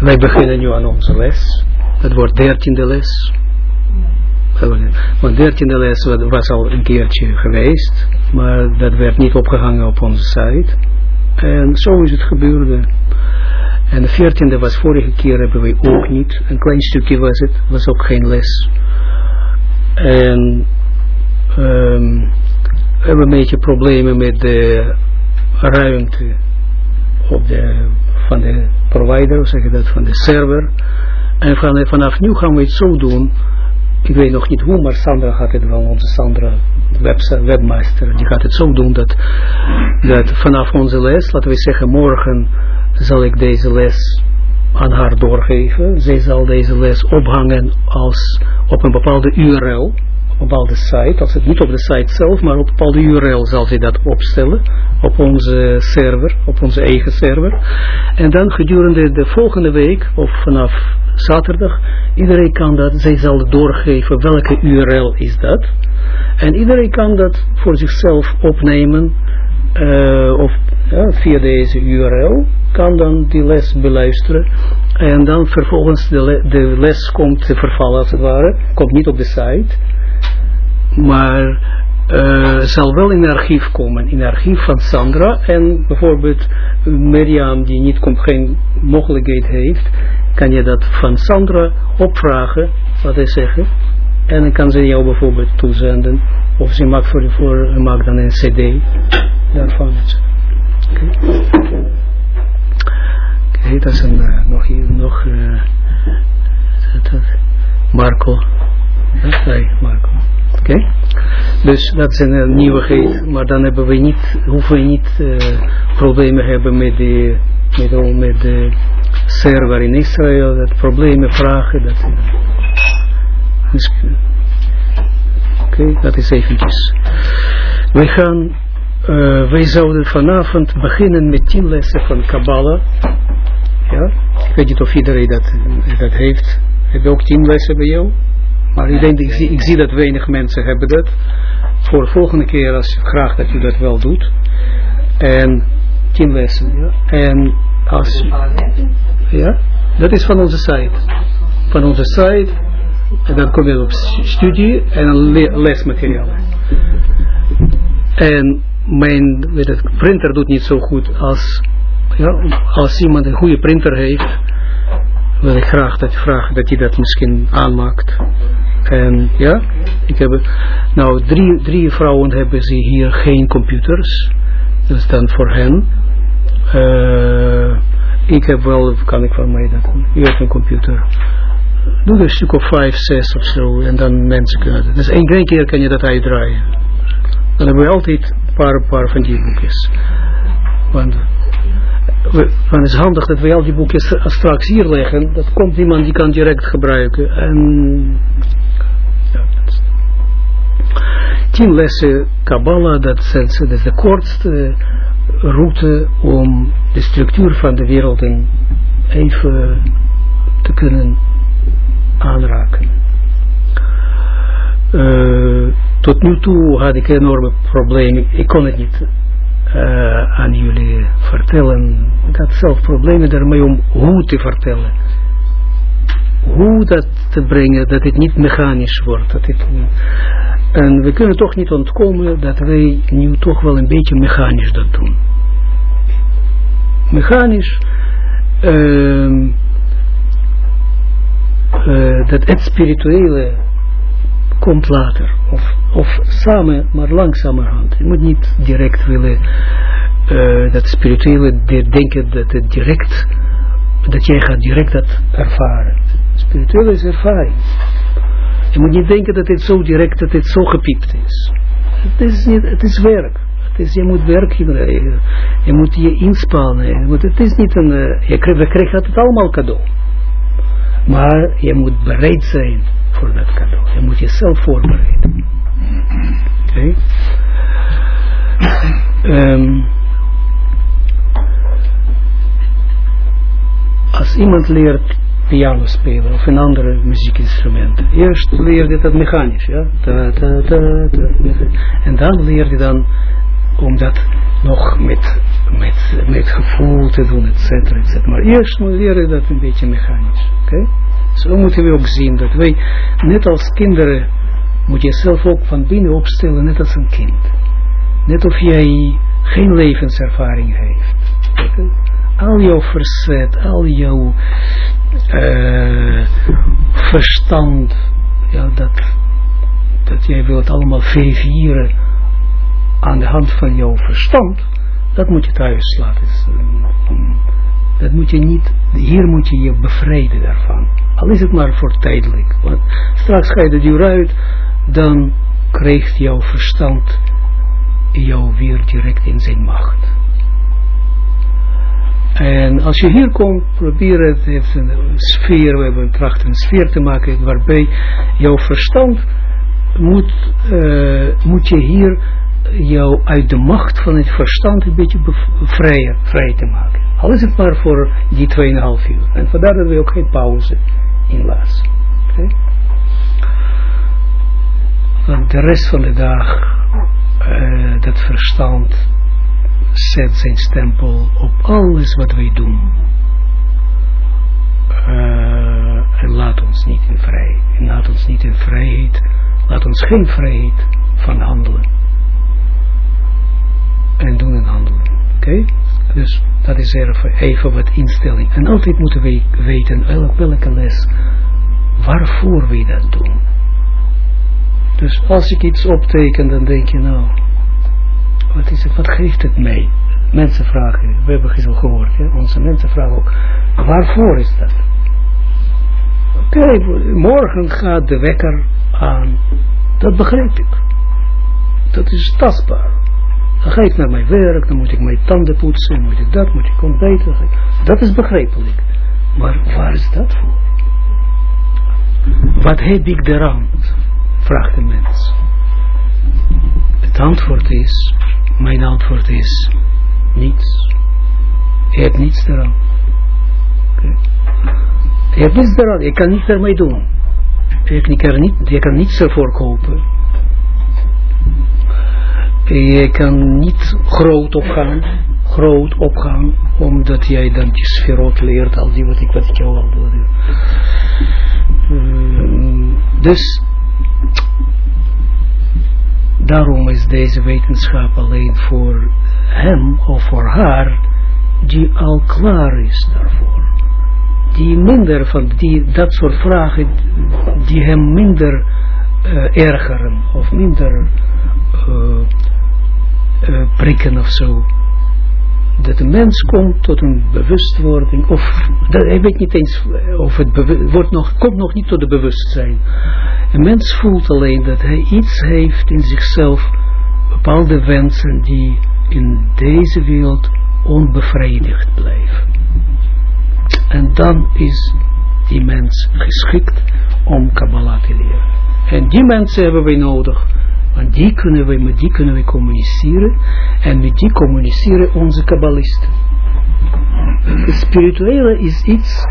Wij beginnen nu aan onze les. Het wordt dertiende les. Want dertiende les was al een keertje geweest, maar dat werd niet opgehangen op onze site. En zo is het gebeurde. En de veertiende was vorige keer hebben we ook niet. Een klein stukje was het, was ook geen les. En um, we hebben een beetje problemen met de ruimte op de, van de provider, zeg je dat, van de server. En van, vanaf nu gaan we het zo doen. Ik weet nog niet hoe, maar Sandra gaat het wel, onze Sandra, website, webmaster, die gaat het zo doen dat, dat vanaf onze les, laten we zeggen morgen, zal ik deze les aan haar doorgeven. Zij zal deze les ophangen als op een bepaalde URL, bepaalde site. Als het niet op de site zelf, maar op een bepaalde URL zal zij dat opstellen. Op onze server, op onze eigen server. En dan gedurende de volgende week, of vanaf zaterdag, iedereen kan dat, zij zal doorgeven welke URL is dat. En iedereen kan dat voor zichzelf opnemen, uh, of ja, via deze URL kan dan die les beluisteren en dan vervolgens de, de les komt te vervallen als het ware, komt niet op de site, maar uh, zal wel in archief komen, in archief van Sandra en bijvoorbeeld Mirjam die niet komt, geen mogelijkheid heeft, kan je dat van Sandra opvragen, wat hij zeggen, en dan kan ze jou bijvoorbeeld toezenden, of ze maakt, voor, voor, maakt dan een cd daarvan. Oké. Okay. Dat is een, uh, nog hier, nog, uh, Marco. Nee, Marco. Oké. Dus dat is een nieuwigheid, maar dan hebben we niet, hoeven we niet uh, problemen hebben met de, met, met de server in Israël, dat problemen vragen, dat dus, Oké, dat is eventjes. We gaan uh, wij zouden vanavond beginnen met tien lessen van Kabbalah. Ja, ik weet niet of iedereen dat, dat heeft. Heb je ook tien lessen bij jou? Maar ik denk, ik zie, ik zie dat weinig mensen hebben dat. Voor de volgende keer, als graag dat u dat wel doet. En tien lessen, ja. En als... Ja, dat is van onze site. Van onze site. En dan kom je op studie en lesmateriaal. En mijn weet het, printer doet niet zo goed als, ja, als iemand een goede printer heeft, wil ik graag dat, vragen dat hij dat misschien aanmaakt. En ja, ik heb, nou drie, drie vrouwen hebben ze hier geen computers, dus dan voor hen. Uh, ik heb wel, kan ik van mij dat, u hebt een computer. Doe een stuk of vijf, zes of zo, en dan mensen kunnen het. Dus één keer kan je dat uitdraaien. Dan hebben we altijd paar, paar van die boekjes. Want, het is handig dat we al die boekjes straks hier leggen. Dat komt iemand die kan direct gebruiken. En, tien lessen Kabbalah, dat, is, de kortste route om de structuur van de wereld even te kunnen aanraken. Uh, tot nu toe had ik enorme problemen. Ik kon het niet uh, aan jullie vertellen. Ik had zelf problemen daarmee om hoe te vertellen. Hoe dat te brengen, dat het niet mechanisch wordt. Dat het, en we kunnen toch niet ontkomen dat wij nu toch wel een beetje mechanisch dat doen. Mechanisch, uh, uh, dat het spirituele komt later. Of, of samen, maar langzamerhand. Je moet niet direct willen uh, dat spirituele denken dat het direct, dat jij gaat direct dat ervaren. Spirituele is ervaring. Je moet niet denken dat het zo direct, dat het zo gepiept is. Het is, niet, het is werk. Het is, je moet werk, je, je moet je inspannen. het is niet een, uh, je krijgt, het allemaal cadeau. Maar je moet bereid zijn voor dat cadeau. Je moet jezelf voorbereiden. Oké. Um, als iemand leert piano spelen of een andere muziekinstrument. Eerst leert hij dat mechanisch, ja. Da, en dan leert hij dan om dat nog met, met, met gevoel te doen, et cetera, et cetera. Maar eerst moet leren dat een beetje mechanisch. Oké? Zo moeten we ook zien dat wij, net als kinderen, moet je zelf ook van binnen opstellen, net als een kind. Net of jij geen levenservaring heeft. Al jouw verzet, al jouw uh, verstand, ja, dat, dat jij wilt allemaal verifiëren aan de hand van jouw verstand, dat moet je thuis laten. Dat moet je niet, hier moet je je bevrijden daarvan. Al is het maar voor tijdelijk. Want straks ga je de deur uit, dan krijgt jouw verstand jou weer direct in zijn macht. En als je hier komt, probeer het, heeft een sfeer, we hebben tracht een sfeer te maken waarbij jouw verstand moet, uh, moet je hier jou uit de macht van het verstand een beetje vrij, te maken. Al is het maar voor die 2,5 uur. En vandaar dat we ook geen pauze inlassen. Okay? Want de rest van de dag, uh, dat verstand zet zijn stempel op alles wat wij doen. Uh, en laat ons niet in vrijheid. Laat ons niet in vrijheid. Laat ons geen vrijheid van handelen. En doen en handelen. Oké? Dus dat is even, wat instelling. En altijd moeten we weten, welke les, waarvoor we dat doen. Dus als ik iets opteken, dan denk je nou, wat is het, wat geeft het mij? Mensen vragen, we hebben het al gehoord, hè? onze mensen vragen ook, waarvoor is dat? Oké, morgen gaat de wekker aan, dat begrijp ik. Dat is tastbaar. Dan ga ik naar mijn werk, dan moet ik mijn tanden poetsen, moet ik dat, moet ik ontbijten. Dat is begrijpelijk. Maar waar is dat voor? Wat heb ik eraan? Vraagt de mens. Het antwoord is, mijn antwoord is, niets. Je hebt niets eraan. Okay. Je hebt niets eraan, je kan niets ermee doen. Je kan, niet, je kan niets ervoor kopen. Je kan niet groot opgaan, groot opgaan, omdat jij dan die sferot leert, al die wat ik, wat ik jou al doe. Uh, dus Daarom is deze wetenschap alleen voor hem of voor haar die al klaar is daarvoor. Die minder van die, dat soort vragen die hem minder uh, ergeren of minder uh, uh, prikken of zo dat de mens komt tot een bewustwording, of dat, hij weet niet eens of het wordt nog, komt nog niet tot de bewustzijn. Een mens voelt alleen dat hij iets heeft in zichzelf, bepaalde wensen die in deze wereld onbevredigd blijven. En dan is die mens geschikt om Kabbalah te leren. En die mensen hebben wij nodig die kunnen we, met die kunnen we communiceren. En met die communiceren onze kabbalisten. Het spirituele is iets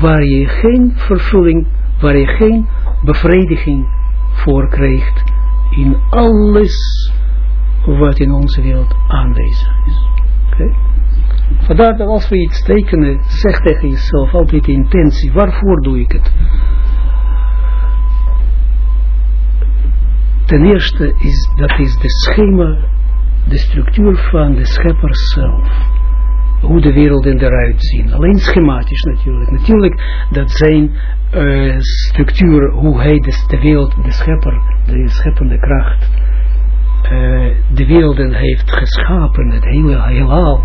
waar je geen vervulling, waar je geen bevrediging voor krijgt in alles wat in onze wereld aanwezig is. Vandaar dat als we iets tekenen, zeg tegen jezelf altijd de intentie, waarvoor doe ik het? Ten eerste is dat is de schema, de structuur van de schepper zelf. Hoe de werelden eruit zien. Alleen schematisch natuurlijk. Natuurlijk dat zijn uh, structuur, hoe hij de, de wereld, de schepper, de scheppende kracht, uh, de werelden heeft geschapen, het hele heelal,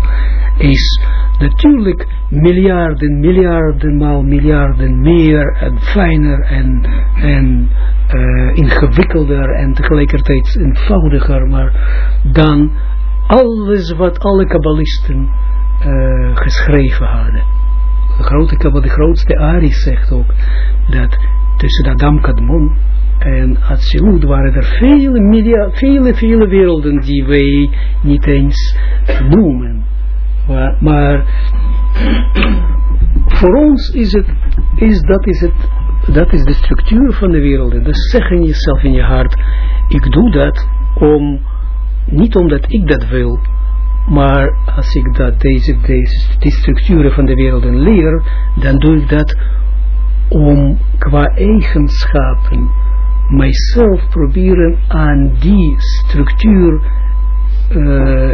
is natuurlijk miljarden, miljarden maal miljarden meer en fijner en, en uh, ingewikkelder en tegelijkertijd eenvoudiger, maar dan alles wat alle kabbalisten uh, geschreven hadden. De, grote de grootste Ari zegt ook dat tussen Adam Kadmon en Atsilut waren er vele, media, vele, vele werelden die wij niet eens noemen. Maar, voor ons is het, is, dat is het dat is de structuur van de wereld. En dus zeg jezelf in je hart, ik doe dat om niet omdat ik dat wil, maar als ik dat, deze, deze, die structuren van de wereld leer, dan doe ik dat om qua eigenschappen mijzelf proberen aan die structuur uh,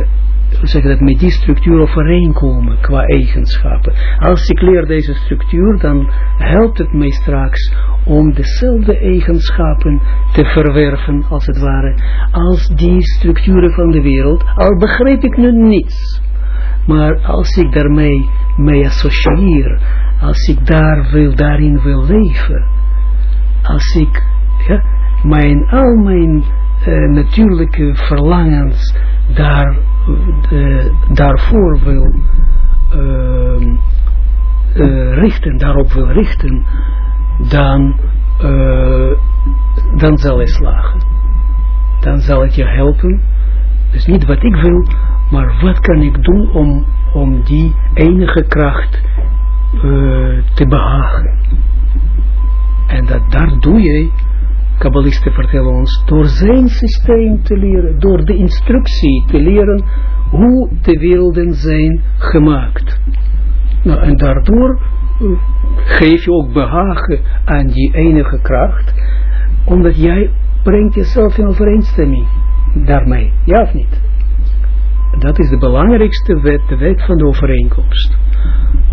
zeg dat, met die structuur overeenkomen qua eigenschappen. Als ik leer deze structuur, dan helpt het mij straks om dezelfde eigenschappen te verwerven, als het ware, als die structuren van de wereld, al begrijp ik nu niets. Maar als ik daarmee mee associeer, als ik daar wil, daarin wil leven, als ik ja, mijn, al mijn uh, natuurlijke verlangens daar uh, daarvoor wil uh, uh, richten, daarop wil richten, dan, dan zal hij slagen. Dan zal het je helpen. Dus niet wat ik wil, maar wat kan ik doen om, om die enige kracht te behagen. En dat daar doe je kabbalisten vertellen ons, door zijn systeem te leren, door de instructie te leren hoe de werelden zijn gemaakt. Nou, en daardoor uh, geef je ook behagen aan die enige kracht, omdat jij brengt jezelf in overeenstemming daarmee, ja of niet? Dat is de belangrijkste wet, de wet van de overeenkomst.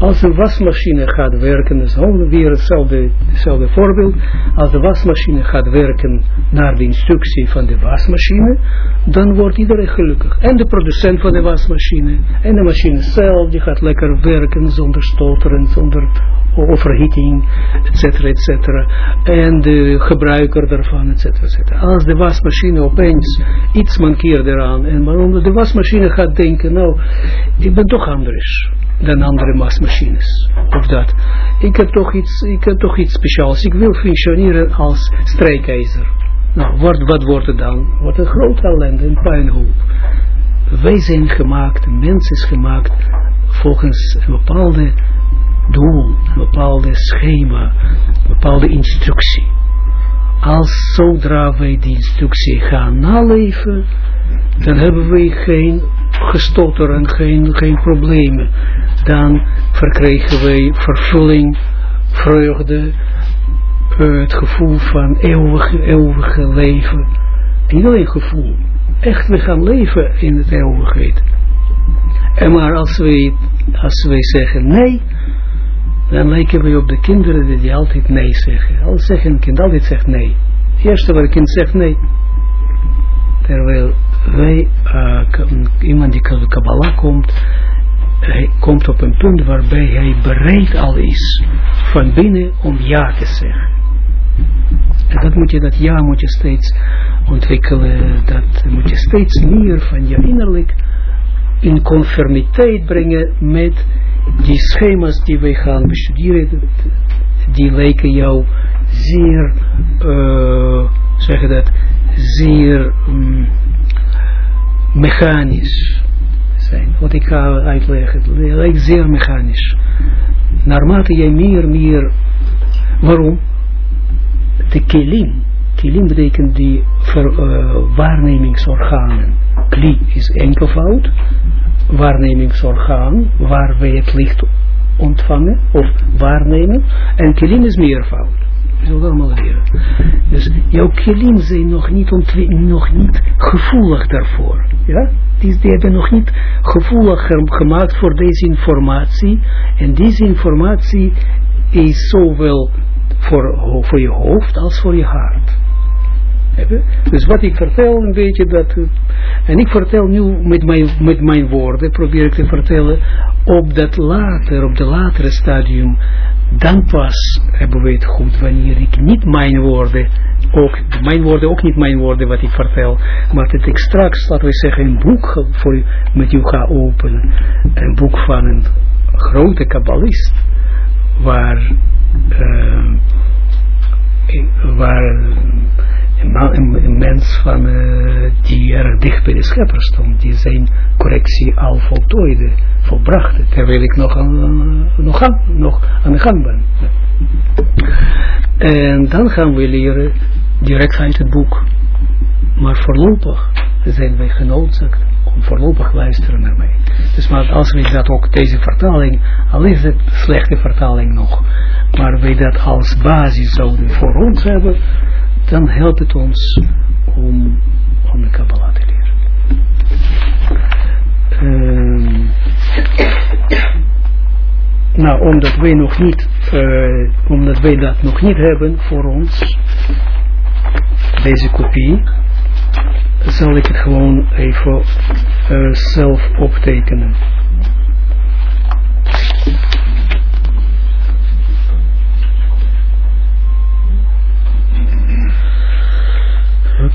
Als een wasmachine gaat werken, dat is weer hetzelfde, hetzelfde voorbeeld. Als de wasmachine gaat werken naar de instructie van de wasmachine, dan wordt iedereen gelukkig. En de producent van de wasmachine, en de machine zelf, die gaat lekker werken zonder stoteren, zonder overhitting, etc. etc. En de gebruiker daarvan, etc. etc. Als de wasmachine opeens iets mankeert eraan, en waarom de wasmachine gaat denken, nou, ik ben toch anders dan andere wasmachines. Of dat. Ik heb toch iets, ik heb toch iets speciaals. Ik wil functioneren als strijkijzer. Nou, wat, wordt het dan? Wat een grote ellende, een puinhoop. Wij zijn gemaakt, mens is gemaakt volgens een bepaalde doel, een bepaalde schema, een bepaalde instructie. Als zodra wij die instructie gaan naleven, dan hebben wij geen gestotter en geen, geen problemen. Dan verkrijgen wij vervulling, vreugde, uh, het gevoel van eeuwige, eeuwige leven. Niet alleen gevoel, echt we gaan leven in het eeuwigheid. En maar als wij, als wij zeggen nee, dan lijken we op de kinderen die altijd nee zeggen. Als zeggen een kind altijd zegt nee. Het eerste wat een kind zegt nee. Terwijl wij, uh, iemand die Kabbalah komt, hij komt op een punt waarbij hij bereid al is van binnen om ja te zeggen. En dat moet je, dat ja moet je steeds ontwikkelen, dat moet je steeds meer van je innerlijk in conformiteit brengen met die schema's die wij gaan bestuderen, die lijken jou zeer, uh, zeg dat, zeer um, mechanisch zijn. Wat ik ga uitleggen, lijkt zeer mechanisch. Naarmate jij meer, meer, waarom? De kilim, kilim betekent die ver, uh, waarnemingsorganen. Kli is enkelvoud, waarnemingsorgaan, waar wij het licht ontvangen of waarnemen, en kilim is meervoud. We zullen allemaal leren. Dus jouw kilim zijn nog niet, nog niet gevoelig daarvoor. Ja? Die, hebben nog niet gevoelig gemaakt voor deze informatie. En deze informatie is zowel voor, voor je hoofd als voor je hart. Dus wat ik vertel een beetje dat, en ik vertel nu met mijn, met mijn woorden, probeer ik te vertellen, op dat later, op de latere stadium, dan pas hebben we het goed, wanneer ik niet mijn woorden, ook, mijn woorden ook niet mijn woorden wat ik vertel, maar dat ik straks, laten we zeggen, een boek voor, met u ga openen, een boek van een grote kabbalist, waar, uh, waar een, een mens van, uh, die erg dicht bij de schepper stond, die zijn correctie al voltooide, volbracht, terwijl ik nog aan, nog aan, nog aan de gang ben. En dan gaan we leren direct uit het boek. Maar voorlopig zijn wij genoodzaakt om voorlopig luisteren naar mij. Dus maar als we dat ook, deze vertaling, al is het slechte vertaling nog, maar wij dat als basis zouden voor ons hebben, dan helpt het ons om, om de Kabbalah te leren. Um, nou, omdat wij nog niet, uh, omdat dat nog niet hebben voor ons, deze kopie, zal ik het gewoon even uh, zelf optekenen.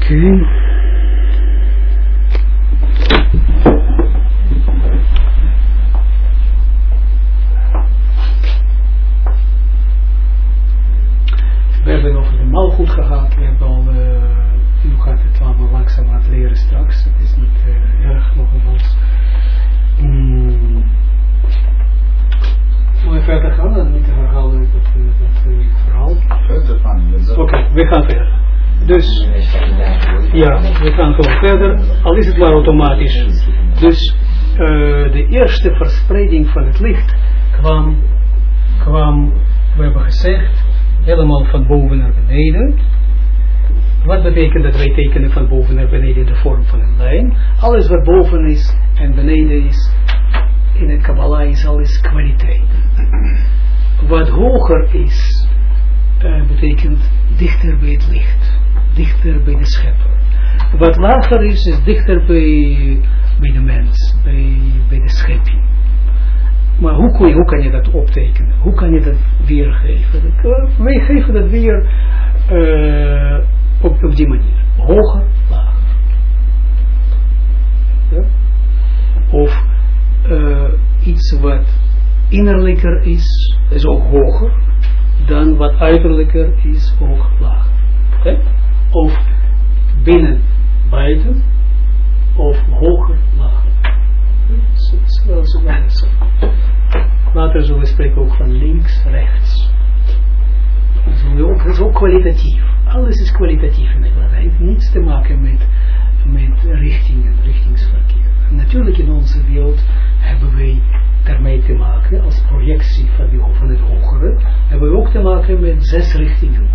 Okay. We hebben over de malgoed gehad, we hebben al, uh, nu gaat het allemaal langzaam aan het leren straks, het is niet uh, erg nogmaals. Mm. Moet je verder gaan en niet herhalen dat, uh, dat uh, verhaal? Verder gaan. Oké, okay, we gaan verder. Dus, ja, we gaan gewoon verder, al is het maar automatisch. Dus, de eerste verspreiding van het licht kwam, kwam, we hebben gezegd, helemaal van boven naar beneden. Wat betekent dat wij tekenen van boven naar beneden de vorm van een lijn? Alles wat boven is en beneden is, in het Kabbalah is alles kwaliteit. Wat hoger is, uh, betekent dichter bij het licht, dichter bij de schepper. Wat lager is, is dichter bij, bij de mens, bij, bij de schepping. Maar hoe, kun je, hoe kan je dat optekenen? Hoe kan je dat weergeven? Uh, wij geven dat weer uh, op, op die manier. Hoger, lager. Of uh, iets wat innerlijker is, is ook hoger. Dan wat uiterlijker is, ook lager. Okay? Of binnen, buiten. Of hoger, lager. Later zullen we spreken ook van links, rechts. Dat is ook kwalitatief. Alles is kwalitatief in Nederland. Het heeft niets te maken met, met richtingen, richtingsverkeer. Natuurlijk in onze wereld hebben wij daarmee te maken, als projectie van, die, van het hogere, hebben we ook te maken met zes richtingen.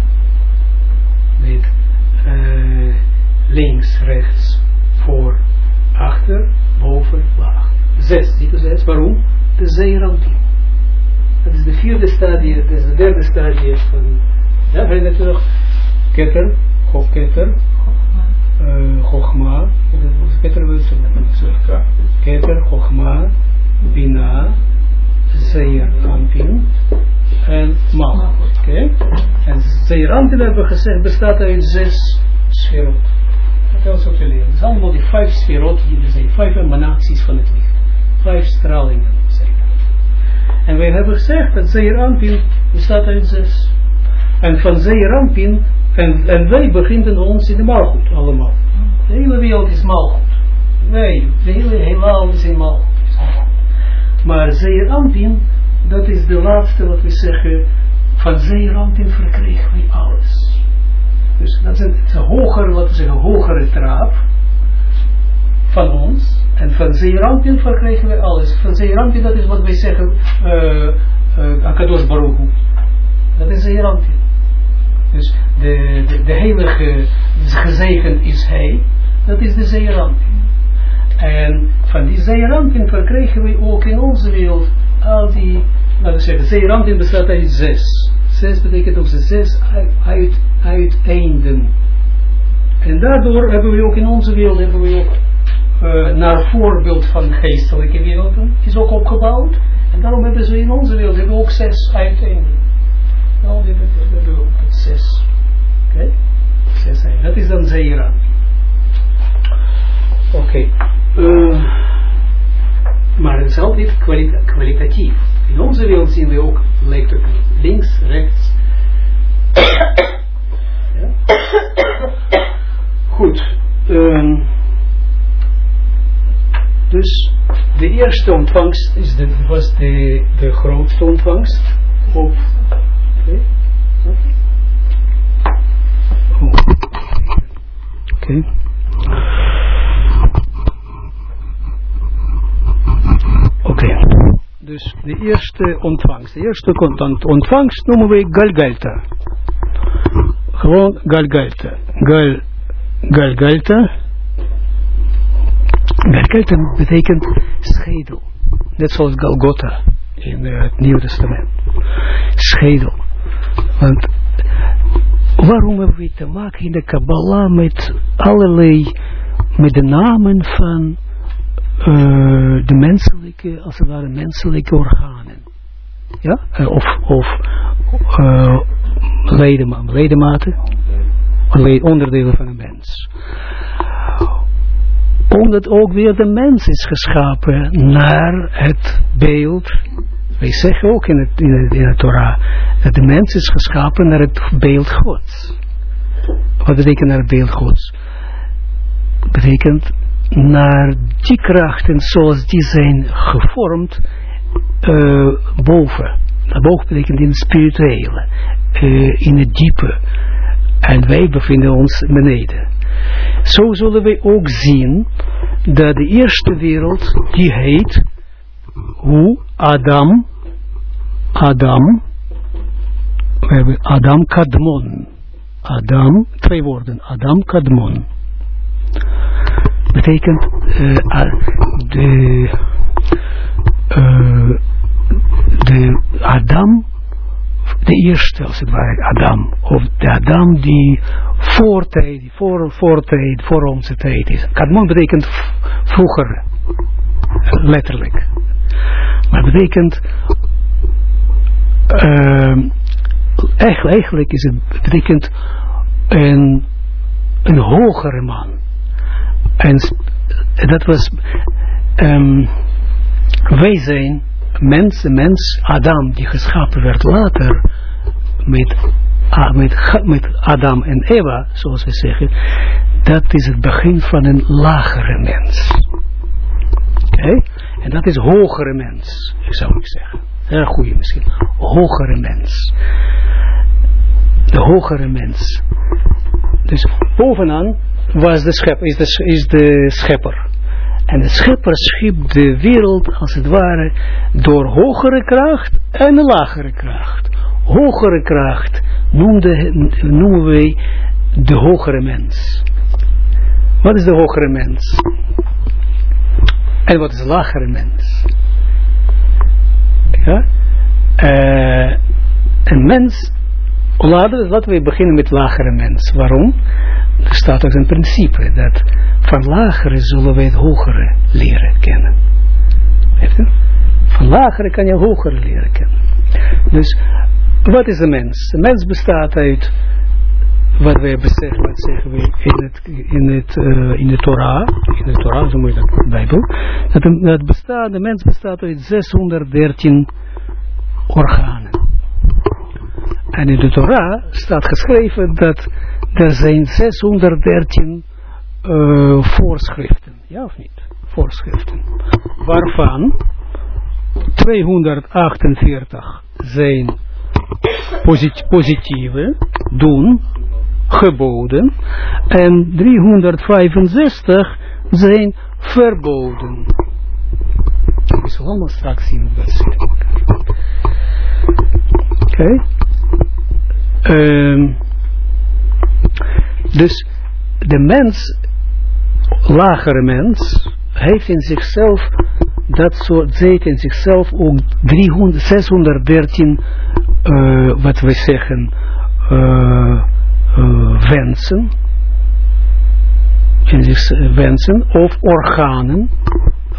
Met uh, links, rechts, voor, achter, boven, laag. Zes, niet zes. Waarom? De zeerantie. Dat is de vierde stadie, dat is de derde stadie van, ja, herinner je nog? Keter, Keter, uh, Chogma, Keter Keter, Chogma, Bina, Zeer, Ampin en Mal. Oké? En Zeer hebben we gezegd bestaat uit zes sferot. Dat is ook te leren. Het allemaal die vijf sferot die er zijn, vijf emanaties van het licht. Vijf stralingen En wij hebben gezegd dat Zeerampin bestaat uit zes. En van Zeerampin, en, en wij beginnen ons in de maalgoed allemaal. De hele wereld is maalgoed. Nee, de hele heelal is in. Maar Zeerampin, dat is de laatste wat we zeggen, van Zeerampin verkregen we alles. Dus dat is een, hogere, laten we zeggen, hogere trap van ons. En van Zeerampin verkrijgen we alles. Van Zeerampin, dat is wat wij zeggen, uh, uh, Akadosh Dat is Zeerampin. Dus de, de, de heilige, gezegend is hij, dat is de Zeerampin. En van die Zeerampin verkrijgen we ook in onze wereld al die, laten we zeggen, Zeerampin bestaat uit zes. Zes betekent ook zes uit, uiteinden. En daardoor hebben we ook in onze wereld, hebben we ook uh, naar voorbeeld van geestelijke werelden, is ook opgebouwd. En daarom hebben ze in onze wereld hebben we ook zes uiteinden. Nou, die hebben we ook zes. Oké? Zes einden. Dat is dan Zeira. Oké. Maar het is altijd kwalita kwalitatief. In onze wereld zien we ook, lijkt links, rechts. Goed. Dus de eerste ontvangst is de, was de, de grootste ontvangst op. Dus de eerste ontvangst. De eerste ontvangst noemen we Galgalta. Gewoon Galgalta. Gal, Galgalta. Galgalta betekent schedel. Net zoals Galgotha in het Nieuwe Testament. Schedel. Want waarom hebben we te maken in de Kabbalah met allerlei, met de namen van uh, de menselijke, als het ware menselijke organen. Ja? Uh, of of ledema ledematen, onderdelen van een mens. Omdat ook weer de mens is geschapen naar het beeld. Wij zeggen ook in het, in het, in het Torah, dat de mens is geschapen naar het beeld Gods. Wat betekent naar het beeld Gods? Betekent naar die krachten zoals die zijn gevormd uh, boven. Boven betekent in het spirituele, uh, in het diepe. En wij bevinden ons beneden. Zo zullen wij ook zien dat de eerste wereld, die heet, hoe Adam, Adam, we hebben Adam Kadmon. Adam, twee woorden, Adam Kadmon betekent uh, de, uh, de Adam, de eerste als het ware, Adam, of de Adam die voor tijd, voor, voor tijd, voor onze tijd is. Kadmon betekent vroeger, letterlijk. Maar betekent, uh, eigenlijk, eigenlijk is het, betekent een, een hogere man en dat was, um, wij zijn mens, mens, Adam, die geschapen werd later met, met, met Adam en Eva, zoals we zeggen, dat is het begin van een lagere mens. Oké? En dat is hogere mens, zou ik zeggen. Heel goede misschien. Hogere mens. De hogere mens. Dus bovenaan was de schepper, is, de, is de schepper. En de schepper schiep de wereld als het ware door hogere kracht en lagere kracht. Hogere kracht noemde, noemen wij de hogere mens. Wat is de hogere mens? En wat is de lagere mens? Ja? Uh, een mens, laten, laten we beginnen met lagere mens. Waarom? er staat ook een principe dat van lagere zullen wij het hogere leren kennen. Van lagere kan je hogere leren kennen. Dus wat is een mens? Een mens bestaat uit wat wij zeggen, wat we in het, in uh, in de Torah, in de Torah, zo moet je dat Bijbel, dat bestaat, de mens bestaat uit 613 organen. En in de Torah staat geschreven dat er zijn 613 uh, voorschriften. Ja of niet? Voorschriften. Waarvan 248 zijn posit positieve, doen, geboden. En 365 zijn verboden. Ik zal allemaal straks zien hoe dat. Oké. Um, dus de mens, lagere mens, heeft in zichzelf, dat soort, zit in zichzelf ook 300, 613, uh, wat we zeggen, uh, uh, wensen, in zich wensen, of organen.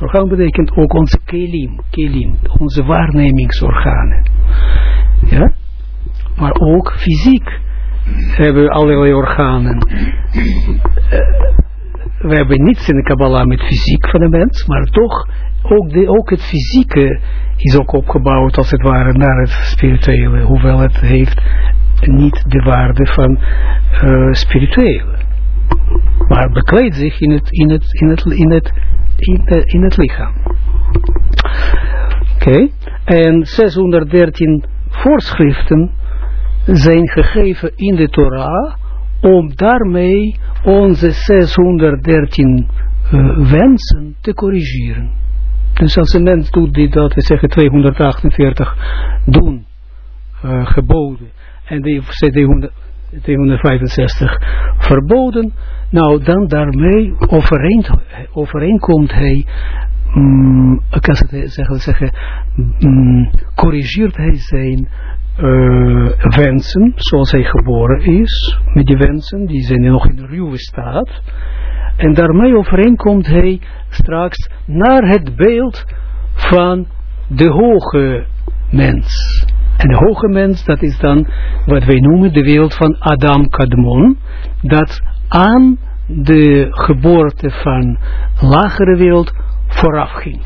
Orgaan betekent ook onze kelim, kelim, onze waarnemingsorganen. Ja? Maar ook fysiek hebben allerlei organen. Uh, we hebben niets in de Kabbalah met fysiek van de mens, maar toch, ook, de, ook het fysieke is ook opgebouwd als het ware naar het spirituele, hoewel het heeft niet de waarde van uh, spirituele. Maar bekleedt zich in het, in het, in het, in het, in, het lichaam. Oké, en 613 voorschriften zijn gegeven in de Torah om daarmee onze 613 uh, wensen te corrigeren. Dus als een mens doet die, dat we zeggen 248 doen, uh, geboden, en die 265 verboden, nou dan daarmee overeenkomt hij, um, ik kan zeggen, zeggen um, corrigeert hij zijn uh, wensen, zoals hij geboren is, met die wensen, die zijn nog in ruwe staat, en daarmee overeenkomt hij straks naar het beeld van de hoge mens. En de hoge mens, dat is dan wat wij noemen de wereld van Adam Kadmon, dat aan de geboorte van lagere wereld vooraf ging.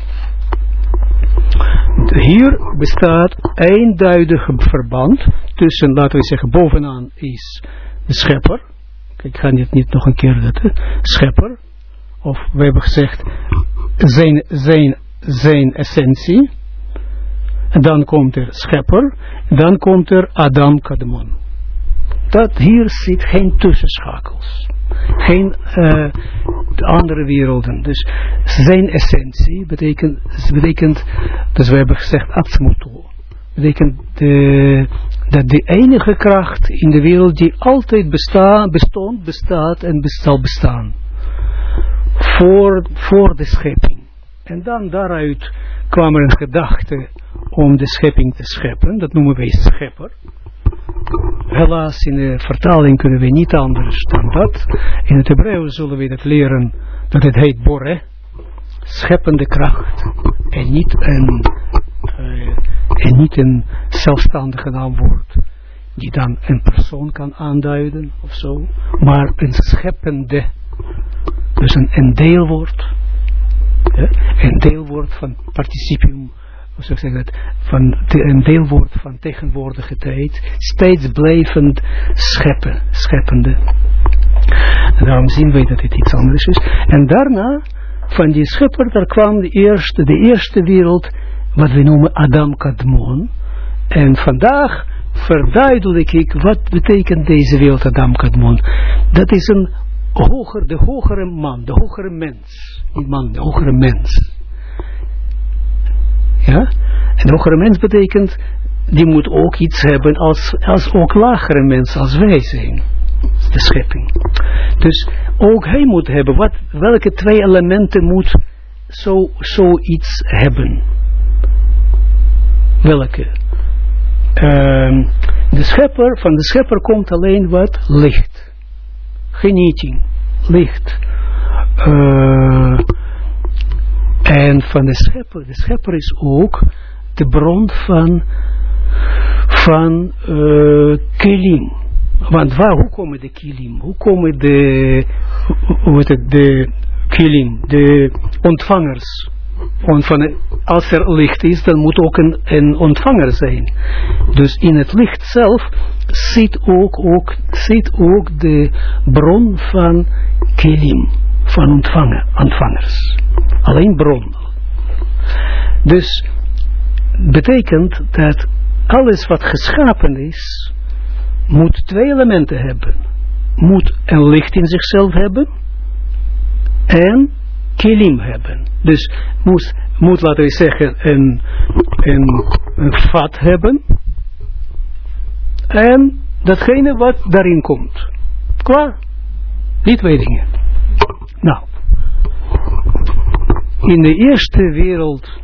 Hier bestaat eenduidig verband tussen, laten we zeggen, bovenaan is de schepper. Ik ga het niet nog een keer zetten. Schepper. Of we hebben gezegd, zijn, zijn, zijn essentie. En dan komt er schepper. Dan komt er Adam Kadmon. Dat hier zit geen tussenschakels. Geen uh, andere werelden. Dus zijn essentie betekent, betekent dus we hebben gezegd Atzmoto. Betekent dat de enige kracht in de wereld die altijd bestaat, bestond, bestaat en zal bestaan. Voor, voor de schepping. En dan daaruit kwam er een gedachte om de schepping te scheppen. Dat noemen wij schepper. Helaas in de vertaling kunnen we niet anders dan dat. In het Hebreeuws zullen we dat leren dat het heet Borre. Scheppende kracht. En niet een, uh, en niet een zelfstandige naamwoord. Die dan een persoon kan aanduiden of zo. Maar een scheppende. Dus een, een deelwoord. Een deelwoord van participium zou zeggen dat, van een deelwoord van tegenwoordige tijd, steeds blijvend scheppen, scheppende. En daarom zien wij dat het iets anders is. En daarna, van die schepper, daar kwam de eerste, de eerste wereld, wat we noemen Adam Kadmon. En vandaag verduidelijk ik, wat betekent deze wereld Adam Kadmon. Dat is een hoger, de hogere man, de hogere mens. Niet man, de hogere mens. Ja? En hogere mens betekent, die moet ook iets hebben als, als ook lagere mens, als wij zijn. De schepping. Dus ook hij moet hebben, wat, welke twee elementen moet zo, zoiets hebben. Welke? Uh, de schepper, van de schepper komt alleen wat? Licht. Genieting. Licht. Uh, en van de schepper, de schepper is ook de bron van, van uh, kilim. Want waar, hoe komen de kilim? Hoe komen de, de de ontvangers? Van, als er licht is, dan moet ook een, een ontvanger zijn. Dus in het licht zelf zit ook, ook, zit ook de bron van kilim, van ontvangen, ontvangers. Alleen bron. Dus betekent dat alles wat geschapen is, moet twee elementen hebben. Moet een licht in zichzelf hebben en kilim hebben. Dus moet, moet laten we zeggen, een, een, een vat hebben en datgene wat daarin komt. Klaar? Die twee dingen. Nou, in de eerste wereld,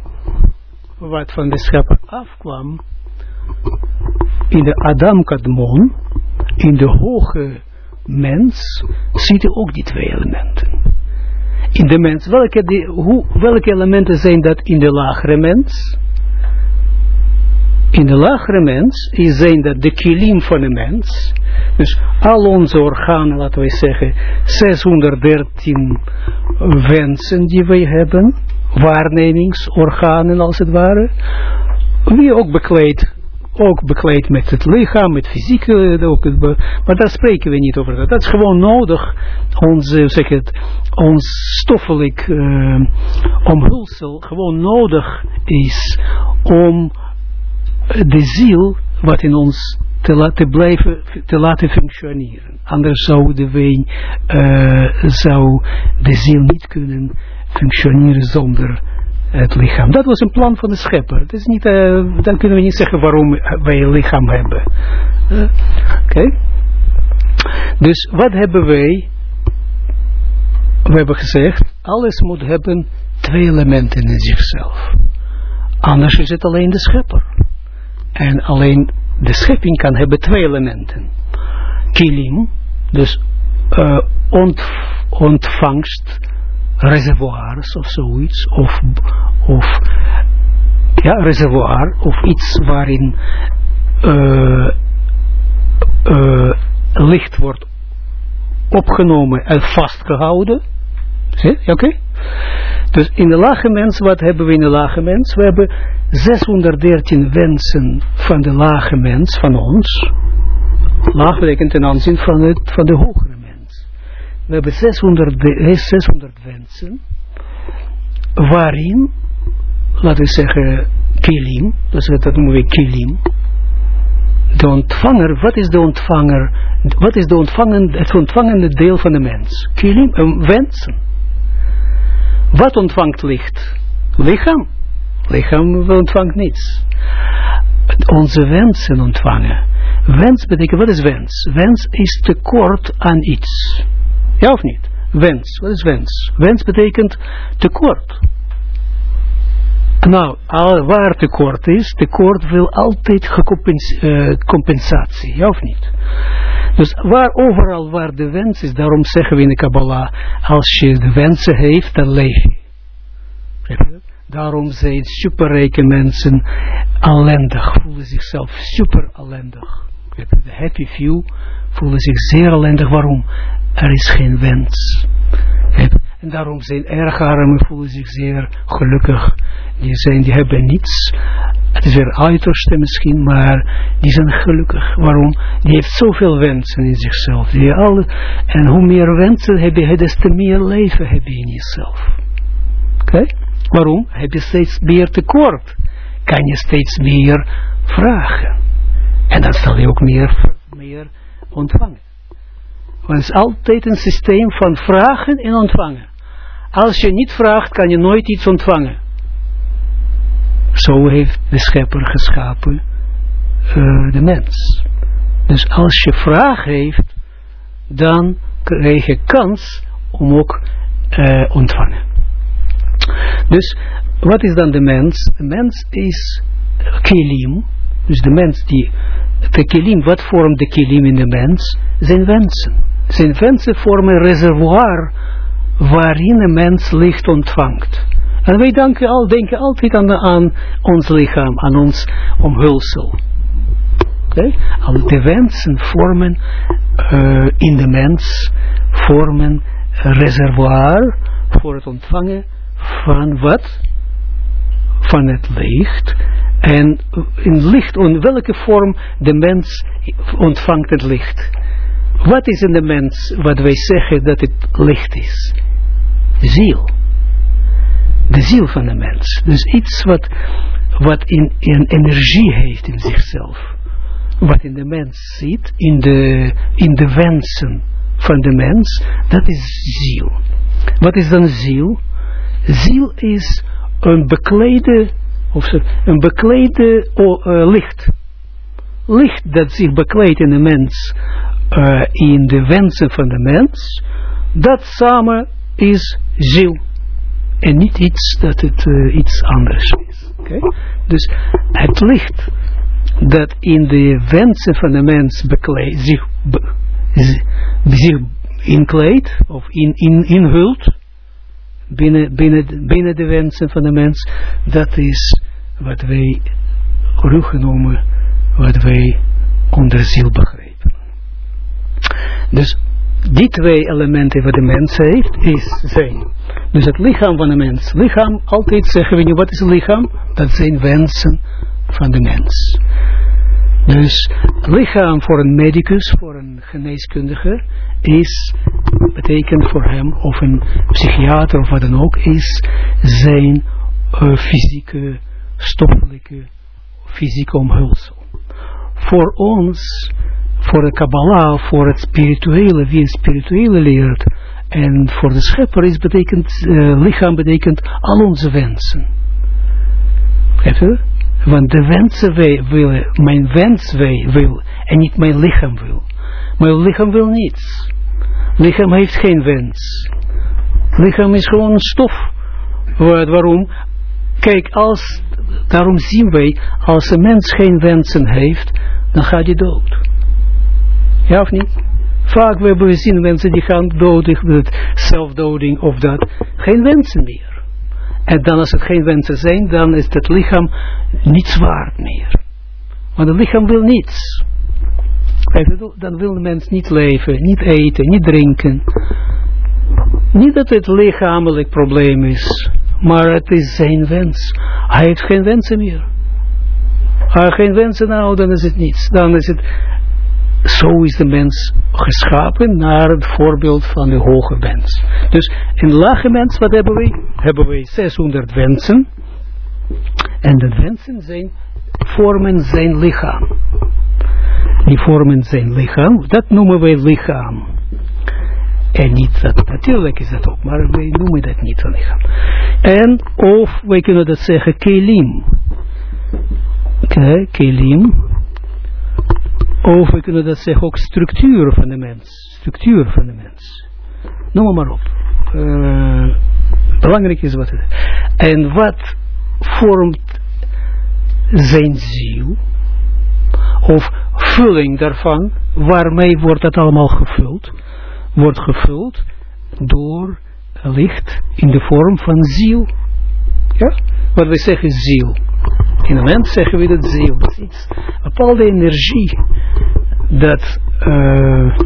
wat van de schepper afkwam, in de Adam Kadmon, in de hoge mens, zitten ook die twee elementen. In de mens, welke, die, hoe, welke elementen zijn dat in de lagere mens? In de lagere mens zijn dat de kilim van de mens, dus al onze organen, laten we zeggen, 613 wensen die wij hebben, waarnemingsorganen als het ware, wie ook bekleed, ook bekleed met het lichaam, met fysieke, ook, maar daar spreken we niet over. Dat is gewoon nodig, ons, zeg het, ons stoffelijk uh, omhulsel gewoon nodig is om de ziel wat in ons te blijven, te laten functioneren. Anders zouden wij, uh, zou de ziel niet kunnen functioneren zonder het lichaam. Dat was een plan van de schepper. Het is niet, uh, dan kunnen we niet zeggen waarom wij een lichaam hebben. Uh, Oké. Dus wat hebben wij? We hebben gezegd, alles moet hebben twee elementen in zichzelf. Anders is het alleen de schepper. En alleen de schepping kan hebben twee elementen. Kilim, dus uh, ont, ontvangst, reservoirs of zoiets, of, of ja, reservoir, of iets waarin uh, uh, licht wordt opgenomen en vastgehouden. Oké? Dus in de lage mens, wat hebben we in de lage mens? We hebben 613 wensen van de lage mens, van ons. Laag betekent ten aanzien van, het, van de hogere mens. We hebben 600, 600 wensen, waarin, laten we zeggen, kilim, dus dat noemen we kilim. De ontvanger, wat is de ontvanger? Wat is de het ontvangende deel van de mens? Kilim, een wensen. Wat ontvangt licht? Lichaam. Lichaam ontvangt niets. Onze wensen ontvangen. Wens betekent, wat is wens? Wens is tekort aan iets. Ja of niet? Wens, wat is wens? Wens betekent tekort. Nou, al waar tekort is, tekort wil altijd uh, compensatie, ja of niet? Dus waar overal waar de wens is, daarom zeggen we in de Kabbalah, als je de wensen heeft, dan leef je. Daarom zijn superrijke mensen ellendig, voelen zichzelf super ellendig. De happy few voelen zich zeer ellendig. Waarom? Er is geen wens. En daarom zijn erg armen voelen zich zeer gelukkig. Die, zijn, die hebben niets. Het is weer uiterste misschien, maar die zijn gelukkig. Waarom? Die heeft zoveel wensen in zichzelf. Die alle, en hoe meer wensen heb je, des te meer leven heb je in jezelf. Oké? Waarom? Heb je steeds meer tekort. Kan je steeds meer vragen. En dan zal je ook meer, meer ontvangen. Want het is altijd een systeem van vragen en ontvangen. Als je niet vraagt, kan je nooit iets ontvangen. Zo heeft de schepper geschapen uh, de mens. Dus als je vraag heeft, dan krijg je kans om ook uh, ontvangen. Dus wat is dan de mens? De mens is kilim. Dus de mens die, de kilim, wat vormt de kilim in de mens? Zijn wensen. Zijn wensen vormen een reservoir waarin een mens licht ontvangt. En wij denken, al, denken altijd aan, aan ons lichaam, aan ons omhulsel. Al de wensen vormen uh, in de mens, vormen reservoir voor het ontvangen van wat? Van het licht. En in licht, in welke vorm de mens ontvangt het licht. Wat is in de mens wat wij zeggen dat het licht is? Ziel. De ziel van de mens. Dus iets wat, wat in, energie heeft in zichzelf. Wat in de mens zit, in de, in de wensen van de mens, dat is ziel. Wat is dan ziel? Ziel is een beklede, of een beklede uh, licht. Licht dat zich bekleedt in de mens, uh, in de wensen van de mens, dat samen is ziel. En niet iets dat het uh, iets anders is. Okay? Dus het licht dat in de wensen van de mens bekleedt, zich, be, zich inkleedt, of in, in, inhult, binnen, binnen, binnen de wensen van de mens, dat is wat wij genomen, wat wij onder ziel begrijpen. Dus die twee elementen wat de mens heeft, is zijn. Dus het lichaam van de mens. Lichaam, altijd zeggen we niet, wat is het lichaam? Dat zijn wensen van de mens. Dus lichaam voor een medicus, voor een geneeskundige, is, betekent voor hem, of een psychiater of wat dan ook, is zijn uh, fysieke, stoffelijke, fysieke omhulsel. Voor ons, voor de Kabbalah, voor het spirituele, wie spirituele leert, en voor de schepper is betekent, uh, lichaam betekent al onze wensen. Even? Want de wensen willen, mijn wens wil en niet mijn lichaam wil. Mijn lichaam wil niets. Lichaam heeft geen wens. Lichaam is gewoon stof. Waarom? Kijk, als, daarom zien wij, als een mens geen wensen heeft, dan gaat hij dood. Ja of niet? Vaak hebben we zien mensen die gaan dood, zelfdoding of dat. Geen wensen meer. En dan als het geen wensen zijn, dan is het lichaam niets waard meer. Want het lichaam wil niets. Dan wil de mens niet leven, niet eten, niet drinken. Niet dat het lichamelijk probleem is, maar het is zijn wens. Hij heeft geen wensen meer. Hij heeft geen wensen, nou dan is het niets. Dan is het, zo is de mens geschapen naar het voorbeeld van de hoge wens. Dus een lage mens, wat hebben wij? Hebben wij 600 wensen. En de wensen zijn, vormen zijn lichaam. Die vormen zijn lichaam, dat noemen wij lichaam. En niet dat, natuurlijk is dat ook, maar wij noemen dat niet een lichaam. En, of wij kunnen dat zeggen, kelim. Oké, kelim. Of we kunnen dat zeggen ook structuur van de mens. Structuur van de mens. Noem maar op. Uh, belangrijk is wat het is. En wat vormt zijn ziel? Of vulling daarvan, waarmee wordt dat allemaal gevuld? Wordt gevuld door licht in de vorm van ziel. Wat wij zeggen ziel. In een mens zeggen we dat ziel. Dat is iets, een bepaalde energie dat, uh,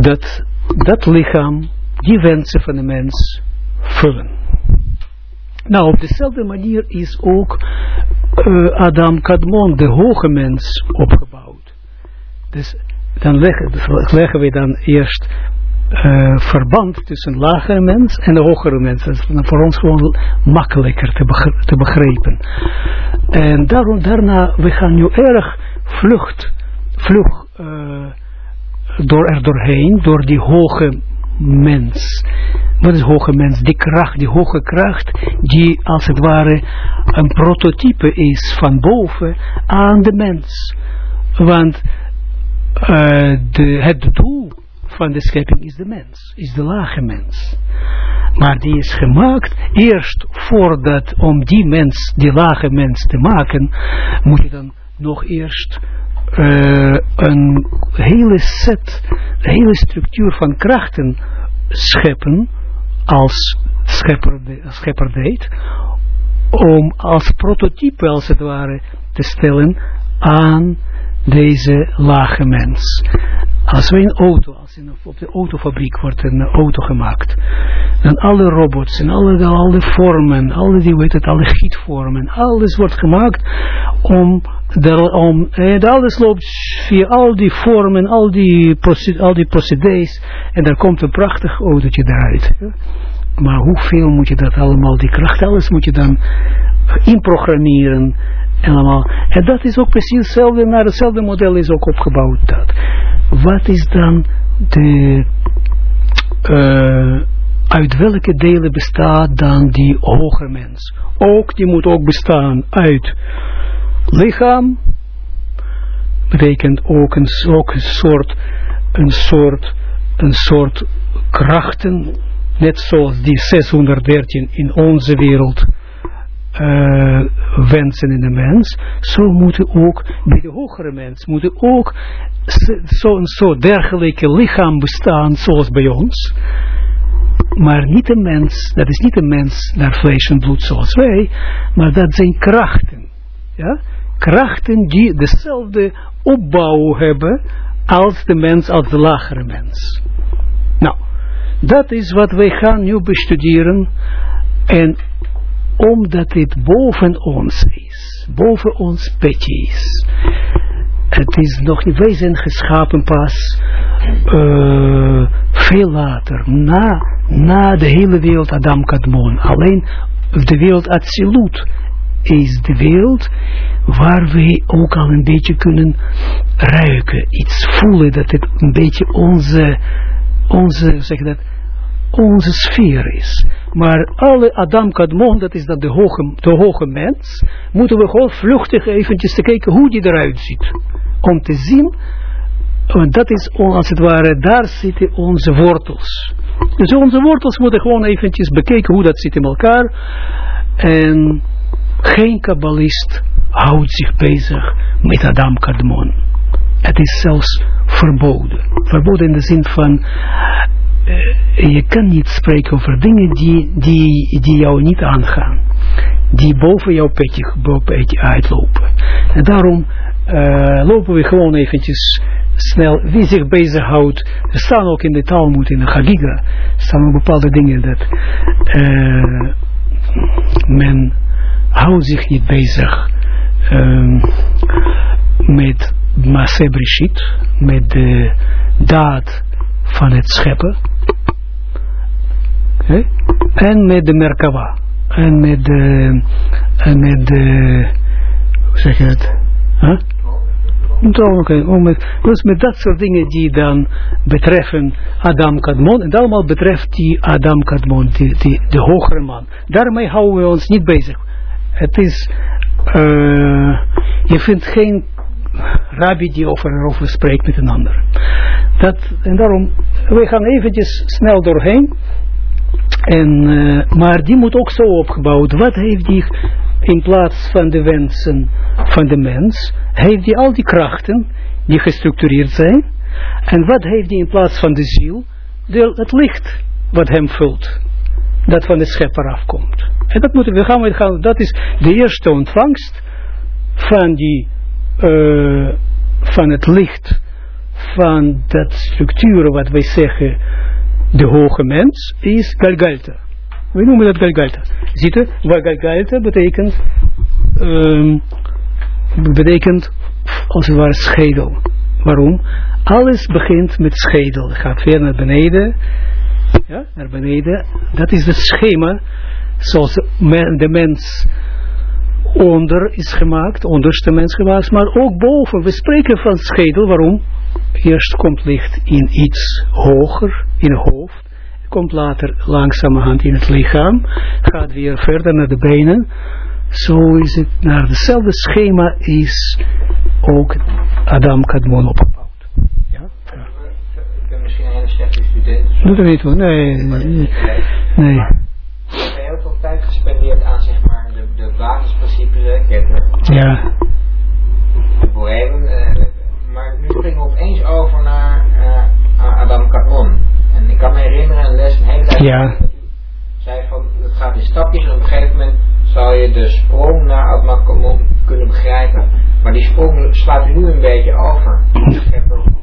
dat dat lichaam, die wensen van de mens vullen. Nou, op dezelfde manier is ook uh, Adam Kadmon, de hoge mens, opgebouwd. Dus dan leggen, dus leggen we dan eerst uh, verband tussen lagere mens en de hogere mens. Dat is voor ons gewoon makkelijker te, te begrijpen. En daarom, daarna, we gaan nu erg vlucht, vlug uh, door er doorheen, door die hoge mens. Wat is hoge mens? Die kracht, die hoge kracht, die als het ware een prototype is van boven aan de mens. Want uh, de, het doel van de schepping is de mens, is de lage mens. Maar die is gemaakt, eerst voordat, om die mens, die lage mens te maken, moet je dan nog eerst uh, een hele set, een hele structuur van krachten scheppen, als schepper, schepper deed, om als prototype als het ware te stellen aan deze lage mens. Als we een auto, als in, op de autofabriek wordt een auto gemaakt, dan alle robots en alle, alle vormen, alle die weet het, alle gietvormen, alles wordt gemaakt om, de, om en alles loopt via al die vormen, al die, al die procedés en daar komt een prachtig autootje eruit. Maar hoeveel moet je dat allemaal, die kracht, alles moet je dan inprogrammeren en allemaal. En dat is ook precies hetzelfde, naar hetzelfde model is ook opgebouwd dat. Wat is dan de, uh, uit welke delen bestaat dan die hoge mens? Ook, die moet ook bestaan uit lichaam, betekent ook een, ook een soort, een soort, een soort krachten, net zoals die 613 in onze wereld uh, wensen in de mens, zo moeten ook bij de hogere mens, moeten ook zo'n zo dergelijke lichaam bestaan zoals bij ons. Maar niet een mens, dat is niet een mens naar vlees en bloed zoals wij, maar dat zijn krachten. Ja? Krachten die dezelfde opbouw hebben als de mens, als de lagere mens. Nou, dat is wat wij gaan nu bestuderen. En omdat dit boven ons is, boven ons petje is. Het is nog niet, wij zijn geschapen pas uh, veel later, na, na de hele wereld Adam Kadmon. Alleen de wereld Atsilut is de wereld waar wij ook al een beetje kunnen ruiken, iets voelen, dat het een beetje onze, onze, zeg dat, onze sfeer is. Maar alle Adam Kadmon, dat is dat de hoge, de hoge mens, moeten we gewoon vluchtig eventjes te kijken hoe die eruit ziet. Om te zien, want dat is als het ware, daar zitten onze wortels. Dus onze wortels moeten gewoon eventjes bekijken hoe dat zit in elkaar. En geen kabbalist houdt zich bezig met Adam Kadmon. Het is zelfs verboden. Verboden in de zin van, uh, je kan niet spreken over dingen die, die, die jou niet aangaan. Die boven jouw petje, petje uitlopen. En daarom uh, lopen we gewoon eventjes snel, wie zich bezighoudt, er staan ook in de Talmud, in de Chagiga, staan bepaalde dingen dat uh, men houdt zich niet bezig um, met Maase Brishit, met de daad van het scheppen, okay? en met de Merkava, en met de, en met de, hoe zeg je het, huh? Okay, met, dus met dat soort dingen die dan betreffen Adam Kadmon, en allemaal betreft die Adam Kadmon, die, die, de hogere man. Daarmee houden we ons niet bezig. Het is, uh, je vindt geen rabbi die over en over spreekt met een ander. Dat, en daarom, we gaan eventjes snel doorheen. En, uh, maar die moet ook zo opgebouwd. Wat heeft die in plaats van de wensen van de mens, heeft die al die krachten die gestructureerd zijn. En wat heeft die in plaats van de ziel? De, het licht wat hem vult. Dat van de schepper afkomt. En dat moeten we gaan, we gaan dat is de eerste ontvangst van die, uh, van het licht, van dat structuur wat wij zeggen, de hoge mens, is Galgalta. We noemen dat Galgalta. Ziet u, waar Galgalta betekent, um, betekent als het ware schedel. Waarom? Alles begint met schedel. Het gaat weer naar beneden. Ja, naar beneden. Dat is het schema zoals de mens onder is gemaakt, onderste mens gemaakt, maar ook boven. We spreken van schedel, waarom? Eerst komt licht in iets hoger, in het hoofd, komt later langzamerhand in het lichaam, gaat weer verder naar de benen. Zo is het, naar hetzelfde schema is ook Adam Kadmon opgebouwd. Ja? Ik ben misschien een hele slechte student. Niet toe, nee. Nee. nee. Ik heb heel veel tijd gespendeerd aan zeg maar de, basisprincipes. Heb ja. de bohemen, uh, maar nu springen we opeens over naar uh, Adam Kadmon. En ik kan me herinneren een les een hele tijd ja. zei van het gaat in stapjes en op een gegeven moment zal je de sprong naar Adam Kadmon kunnen begrijpen. Maar die sprong slaat u nu een beetje over. Ik heb er.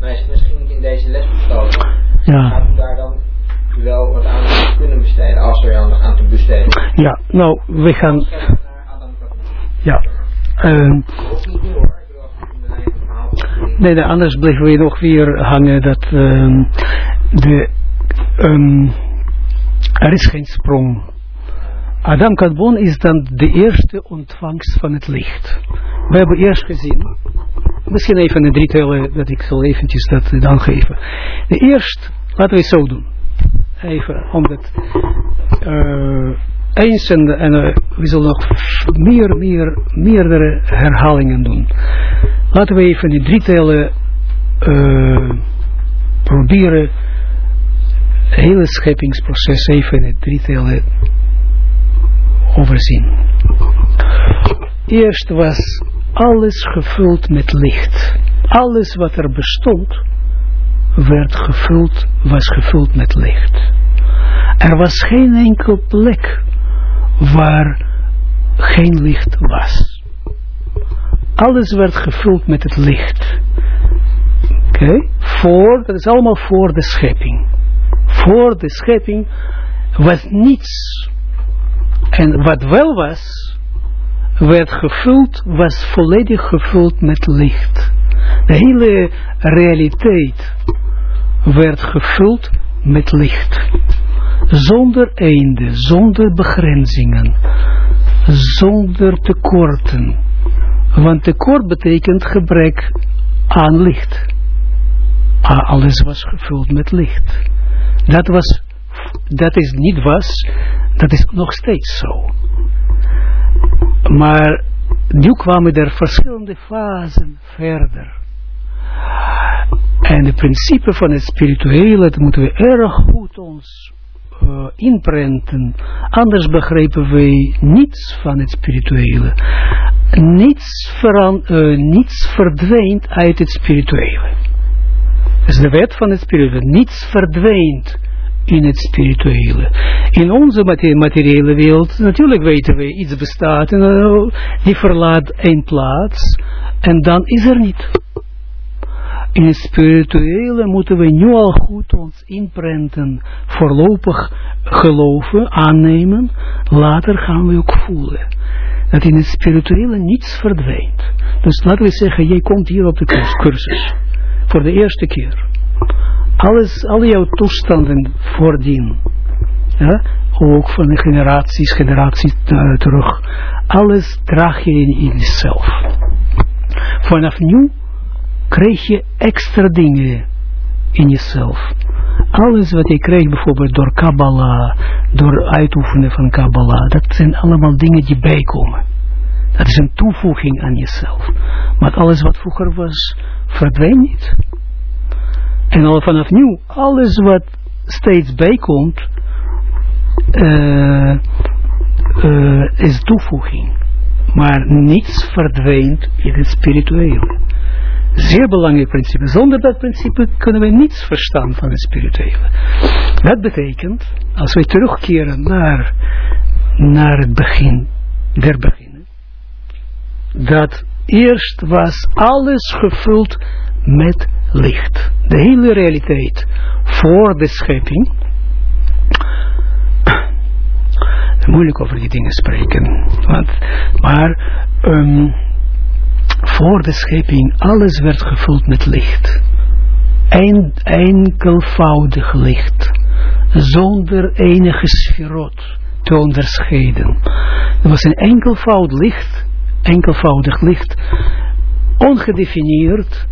Nou is het misschien niet in deze les besloten. Ja. Gaat u daar dan wel wat aan kunnen besteden, als er aan, aan te besteden. Ja, nou, we gaan... Ja. Um, nee, nee, anders blijven we nog weer hangen dat um, de, um, er is geen sprong. Adam Kadbon is dan de eerste ontvangst van het licht. We hebben eerst gezien, misschien even de drie tellen, dat ik zal eventjes dat dan geven. De eerste, laten we het zo doen even, omdat uh, eens en, en uh, we zullen nog meer, meer, meerdere herhalingen doen. Laten we even die drie tellen uh, proberen het hele scheppingsproces even in het drie tellen overzien. Eerst was alles gevuld met licht. Alles wat er bestond, werd gevuld, was gevuld met licht. Er was geen enkel plek waar geen licht was. Alles werd gevuld met het licht. Oké, voor, dat is allemaal voor de schepping. Voor de schepping was niets. En wat wel was, werd gevuld, was volledig gevuld met licht. De hele realiteit werd gevuld met licht. Zonder einde, zonder begrenzingen, zonder tekorten. Want tekort betekent gebrek aan licht. Alles was gevuld met licht. Dat was dat is niet was, dat is nog steeds zo. Maar nu kwamen er verschillende fasen verder. En het principe van het spirituele, dat moeten we erg goed ons uh, inprenten. Anders begrijpen wij niets van het spirituele. Niets, uh, niets verdwijnt uit het spirituele. Dat is de wet van het spirituele. Niets verdwijnt in het spirituele. In onze materiële wereld, natuurlijk weten we, iets bestaat en uh, die verlaat een plaats en dan is er niet. In het spirituele moeten we nu al goed ons inprenten, voorlopig geloven, aannemen, later gaan we ook voelen. Dat in het spirituele niets verdwijnt. Dus laten we zeggen, jij komt hier op de cursus, voor de eerste keer. Alles, al jouw toestanden voordien, ook van de generaties, generaties uh, terug, alles draag je in jezelf. Vanaf nu krijg je extra dingen in jezelf. Alles wat je krijgt bijvoorbeeld door Kabbalah, door uitoefenen van Kabbalah, dat zijn allemaal dingen die bijkomen. Dat is een toevoeging aan jezelf. Maar alles wat vroeger was, verdwijnt niet. En al vanaf nu, alles wat steeds bijkomt, uh, uh, is toevoeging. Maar niets verdwijnt in het spirituele. Zeer belangrijk principe. Zonder dat principe kunnen we niets verstaan van het spirituele. Dat betekent, als wij terugkeren naar, naar het begin, der beginnen, dat eerst was alles gevuld met licht. De hele realiteit voor de schepping. Moeilijk over die dingen spreken. Want, maar um, voor de schepping alles werd gevuld met licht. Een, enkelvoudig licht. Zonder enige sferot te onderscheiden. Er was een enkelvoud licht, enkelvoudig licht, ongedefinieerd,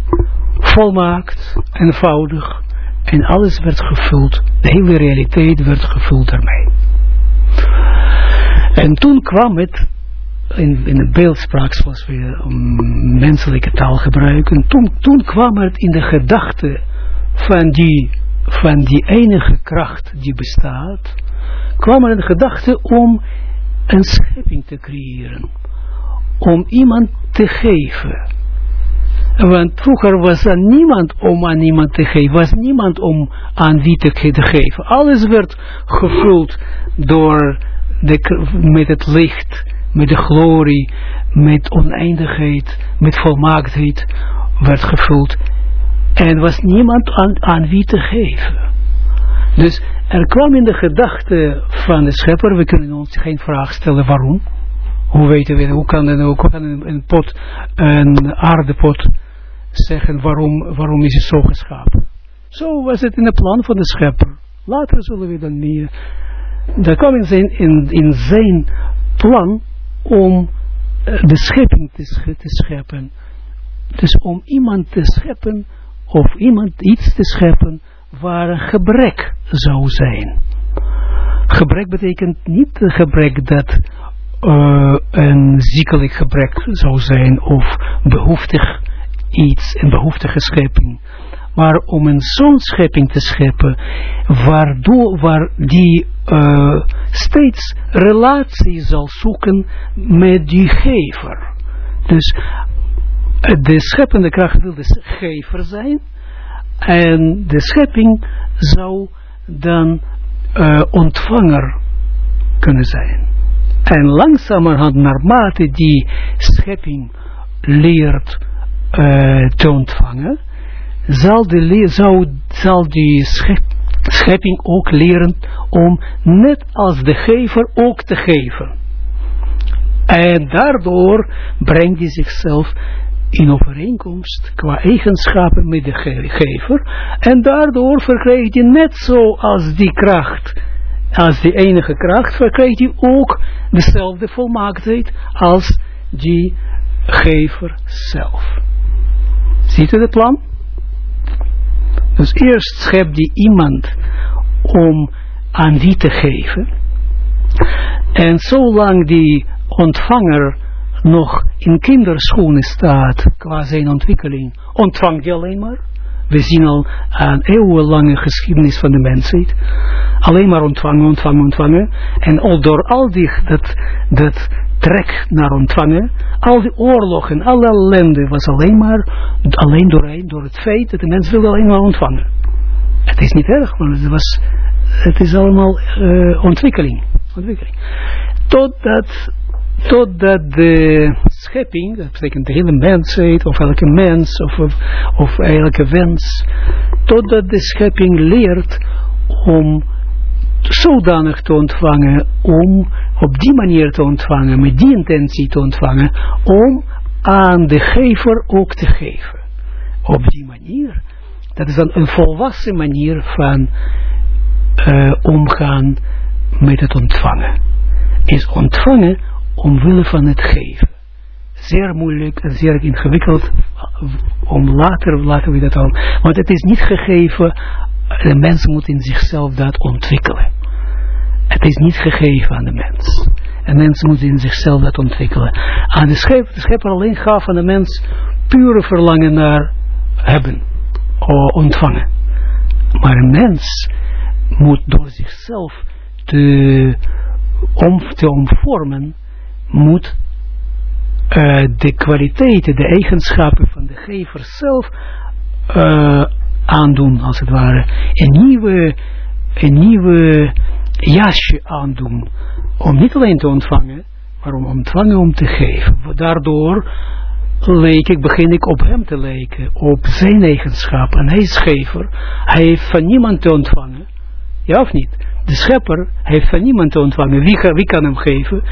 volmaakt, eenvoudig, en alles werd gevuld, de hele realiteit werd gevuld daarmee. En toen kwam het in, in de beeldspraak, zoals we um, menselijke taal gebruiken, toen, toen kwam het in de gedachte van die, van die enige kracht die bestaat, kwam er de gedachte om een schepping te creëren, om iemand te geven. Want vroeger was er niemand om aan iemand te geven, was niemand om aan wie te, te geven. Alles werd gevuld door de, met het licht met de glorie, met oneindigheid, met volmaaktheid werd gevuld. En was niemand aan, wie te geven. Dus er kwam in de gedachte van de schepper, we kunnen ons geen vraag stellen waarom. Hoe weten we, hoe kan een, hoe kan een, pot, een aardepot zeggen waarom, waarom is het zo geschapen. Zo was het in het plan van de schepper. Later zullen we dan meer. Dat kwam in, in zijn plan om uh, de schepping te, scheppen. Dus om iemand te scheppen, of iemand iets te scheppen, waar een gebrek zou zijn. Gebrek betekent niet gebrek dat uh, een ziekelijk gebrek zou zijn, of behoeftig iets, een behoeftige schepping maar om een zo'n schepping te scheppen, waardoor, waar die uh, steeds relatie zal zoeken met die gever. Dus de scheppende kracht wil de gever zijn, en de schepping zou dan uh, ontvanger kunnen zijn. En langzamerhand, naarmate die schepping leert uh, te ontvangen, zal, de, zou, zal die schepping ook leren om net als de gever ook te geven. En daardoor brengt hij zichzelf in overeenkomst qua eigenschappen met de gever. En daardoor verkrijgt hij net zo als die kracht, als die enige kracht, verkrijgt hij ook dezelfde volmaaktheid als die gever zelf. Ziet u het plan? Dus eerst schept die iemand om aan die te geven. En zolang die ontvanger nog in kinderschoenen staat qua zijn ontwikkeling, ontvangt hij alleen maar. We zien al een eeuwenlange geschiedenis van de mensheid. Alleen maar ontvangen, ontvangen, ontvangen. En al door al die, dat, dat trek naar ontvangen, al die oorlogen, alle ellende was alleen maar, alleen door, door het feit dat de mens wilde alleen maar ontvangen. Het is niet erg, maar het, was, het is allemaal uh, ontwikkeling. ontwikkeling. Totdat totdat de schepping, dat betekent de hele mensheid, of elke mens, of, of, of elke wens, totdat de schepping leert om zodanig te ontvangen, om op die manier te ontvangen, met die intentie te ontvangen, om aan de gever ook te geven. Op die manier. Dat is dan een volwassen manier van uh, omgaan met het ontvangen. Is ontvangen omwille van het geven. Zeer moeilijk en zeer ingewikkeld om later, laten we dat al, want het is niet gegeven, de mens moet in zichzelf dat ontwikkelen. Het is niet gegeven aan de mens. En mens moet in zichzelf dat ontwikkelen. Aan de schepper, de schepper alleen gaf aan de mens pure verlangen naar hebben, ontvangen. Maar een mens moet door zichzelf te, om, te omvormen moet uh, de kwaliteiten, de eigenschappen van de gever zelf uh, aandoen, als het ware. Een nieuwe, een nieuwe jasje aandoen. Om niet alleen te ontvangen, maar om ontvangen om te geven. Daardoor leek ik, begin ik op hem te lijken, op zijn eigenschappen. En hij is gever. Hij heeft van niemand te ontvangen. Ja of niet? De schepper heeft van niemand ontvangen. Wie, kan hem geven?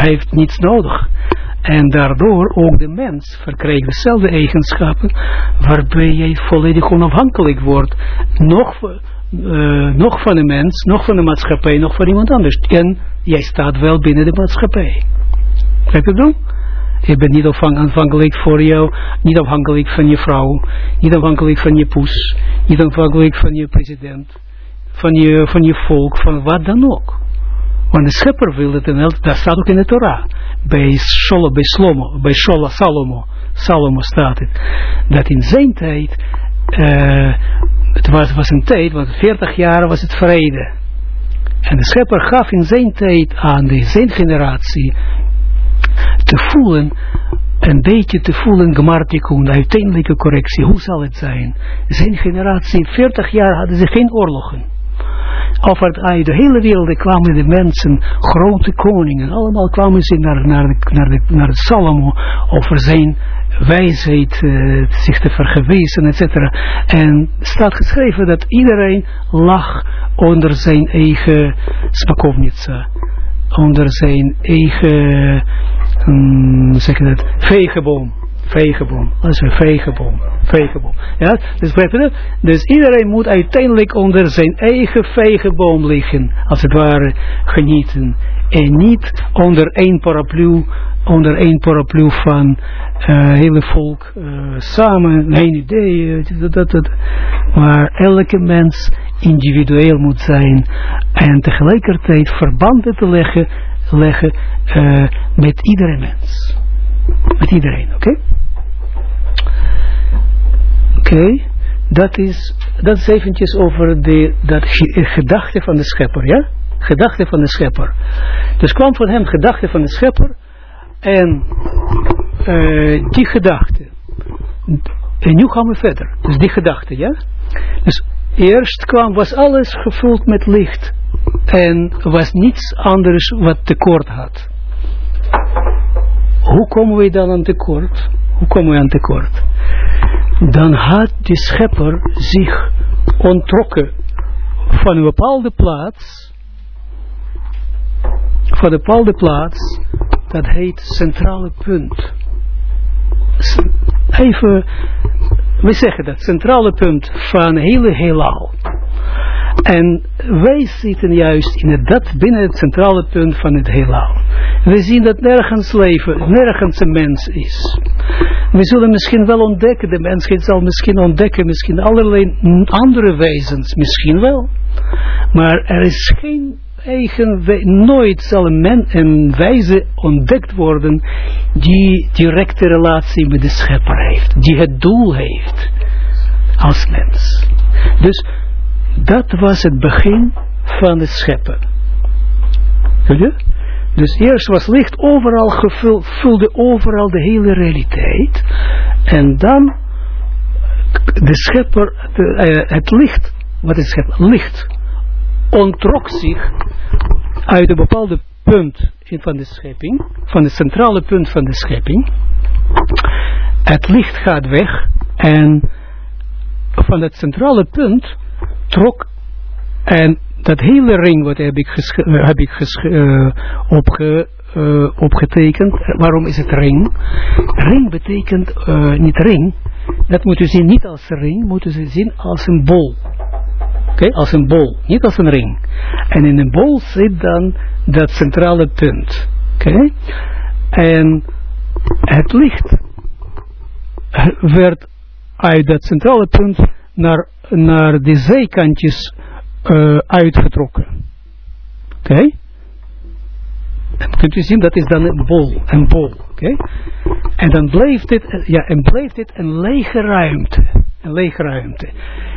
Hij heeft niets nodig. En daardoor ook de mens verkrijgt dezelfde eigenschappen, waarbij jij volledig onafhankelijk wordt. Nog, uh, nog van de mens, nog van de maatschappij, nog van iemand anders. En jij staat wel binnen de maatschappij. Kijk het doen? Je bent niet afhankelijk voor jou, niet afhankelijk van je vrouw, niet afhankelijk van je poes, niet afhankelijk van je president van je, van je volk, van wat dan ook. Want de schepper wil het, en dat staat ook in de Torah. Bij Sholo, bij Slomo, bij Shola Salomo, Salomo staat het, dat in zijn tijd, uh, het was, was een tijd, want 40 jaar was het vrede. En de schepper gaf in zijn tijd aan de, zijn generatie te voelen, een beetje te voelen, gemartikun, de uiteindelijke correctie, hoe zal het zijn? Zijn generatie, 40 jaar hadden ze geen oorlogen over uit de hele wereld kwamen de mensen, grote koningen, allemaal kwamen ze naar, naar, de, naar, de, Salomo over zijn wijsheid uh, zich te vergewezen, etc. En staat geschreven dat iedereen lag onder zijn eigen smakovnitsa, onder zijn eigen, um, zeg dat, vegeboom. Dat is een vegeboom. Vegeboom. Ja, dus Dus iedereen moet uiteindelijk onder zijn eigen vegeboom liggen, als het ware, genieten. En niet onder één paraplu, onder één paraplu van uh, hele volk uh, samen, geen idee, dat, dat, dat. maar elke mens individueel moet zijn en tegelijkertijd verbanden te leggen, leggen met iedere mens. Met iedereen, oké? Oké, dat, is, dat is eventjes over de dat gedachte van de schepper, ja? Gedachte van de schepper. Dus kwam van hem gedachte van de schepper en uh, die gedachte. En nu gaan we verder. Dus die gedachte, ja? Dus eerst kwam, was alles gevuld met licht en was niets anders wat tekort had. Hoe komen we dan aan tekort? Hoe komen we aan tekort? Dan had de schepper zich ontrokken van een bepaalde plaats, van een bepaalde plaats, dat heet centrale punt. Even, we zeggen dat, centrale punt van hele heelal. En wij zitten juist in dat binnen het centrale punt van het heelal. We zien dat nergens leven, nergens een mens is. We zullen misschien wel ontdekken, de mensheid zal misschien ontdekken, misschien allerlei andere wezens, misschien wel. Maar er is geen eigen, nooit zal een, men, een wijze ontdekt worden die directe relatie met de schepper heeft, die het doel heeft als mens. Dus dat was het begin van het scheppen. Zie je? Dus eerst was licht overal gevuld, vulde overal de hele realiteit. En dan de schepper, de, uh, het licht, wat is het licht, ontrok zich uit een bepaalde punt van de schepping, van het centrale punt van de schepping. Het licht gaat weg en van dat centrale punt trok en dat hele ring wat heb ik, heb ik uh, opge, uh, opgetekend. Waarom is het ring? Ring betekent niet ring. Dat moet u zien niet als ring, moet u zien als een bol. Oké, als een bol, niet als een ring. En in een bol zit dan dat centrale punt. Oké, en het licht werd uit dat centrale punt naar, naar de zijkantjes uh, uitgetrokken. Oké? Okay? Kunt u zien, dat is dan een bol, een bol. Oké? En dan blijft dit, ja, en blijft dit een lege ruimte. Een lege ruimte.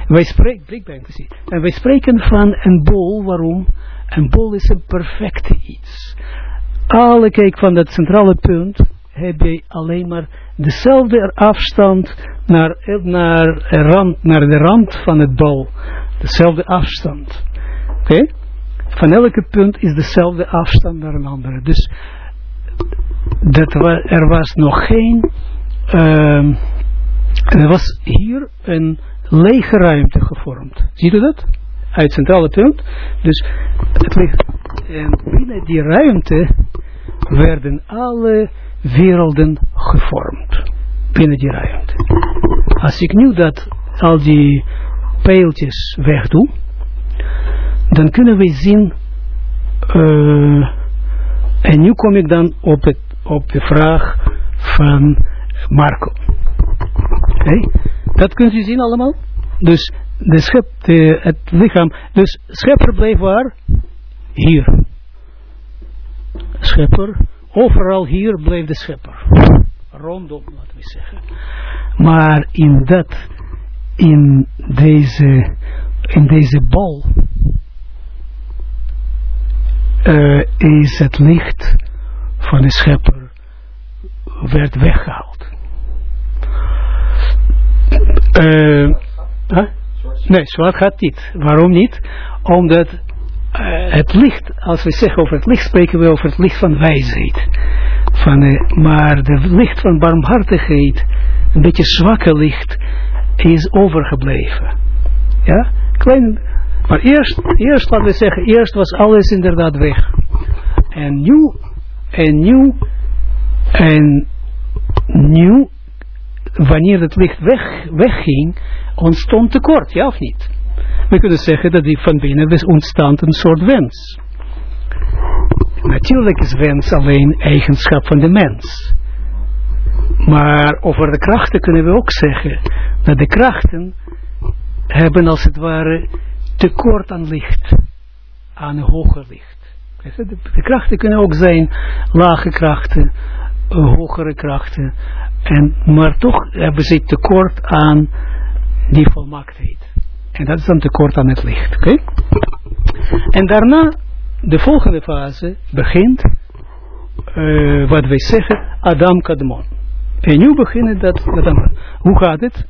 Wij spreken, en wij spreken van een bol, waarom? Een bol is een perfecte iets. Alle, kijk, van dat centrale punt heb je alleen maar dezelfde afstand naar, naar, rand, naar de rand van het bol dezelfde afstand. Oké? Van elke punt is dezelfde afstand naar een andere. Dus dat er was nog geen, uh, er was hier een lege ruimte gevormd. Ziet u dat? Uit het centrale punt. Dus het ligt, en binnen die ruimte werden alle werelden gevormd. Binnen die ruimte. Als ik nu dat, al die pijltjes wegdoe, dan kunnen we zien, uh, en nu kom ik dan op, het, op de vraag van Marco. Okay. Dat kunt u zien allemaal. Dus de schep, het lichaam, dus schepper bleef waar? Hier. Schepper, overal hier bleef de schepper. Rondom, laten we zeggen. Maar in dat in deze, in deze bal uh, is het licht van de schepper werd weggehaald. Uh, huh? Nee, zwart gaat niet. Waarom niet? Omdat uh, het licht, als we zeggen over het licht, spreken we over het licht van wijsheid. Van, uh, maar het licht van barmhartigheid, een beetje zwakke licht, is overgebleven. Ja, klein, maar eerst, eerst laten we zeggen, eerst was alles inderdaad weg. En nu, en nu, en nu, wanneer het licht weg, wegging, ontstond tekort, ja of niet? We kunnen zeggen dat die van binnen ontstaat een soort wens. Natuurlijk is wens alleen eigenschap van de mens. Maar over de krachten kunnen we ook zeggen dat de krachten hebben als het ware tekort aan licht, aan hoger licht. De, krachten kunnen ook zijn lage krachten, hogere krachten, en, maar toch hebben ze tekort aan die volmaaktheid. En dat is dan tekort aan het licht. Oké? En daarna, de volgende fase begint, uh, wat wij zeggen, Adam Kadmon. En nu beginnen dat, dat hoe gaat het?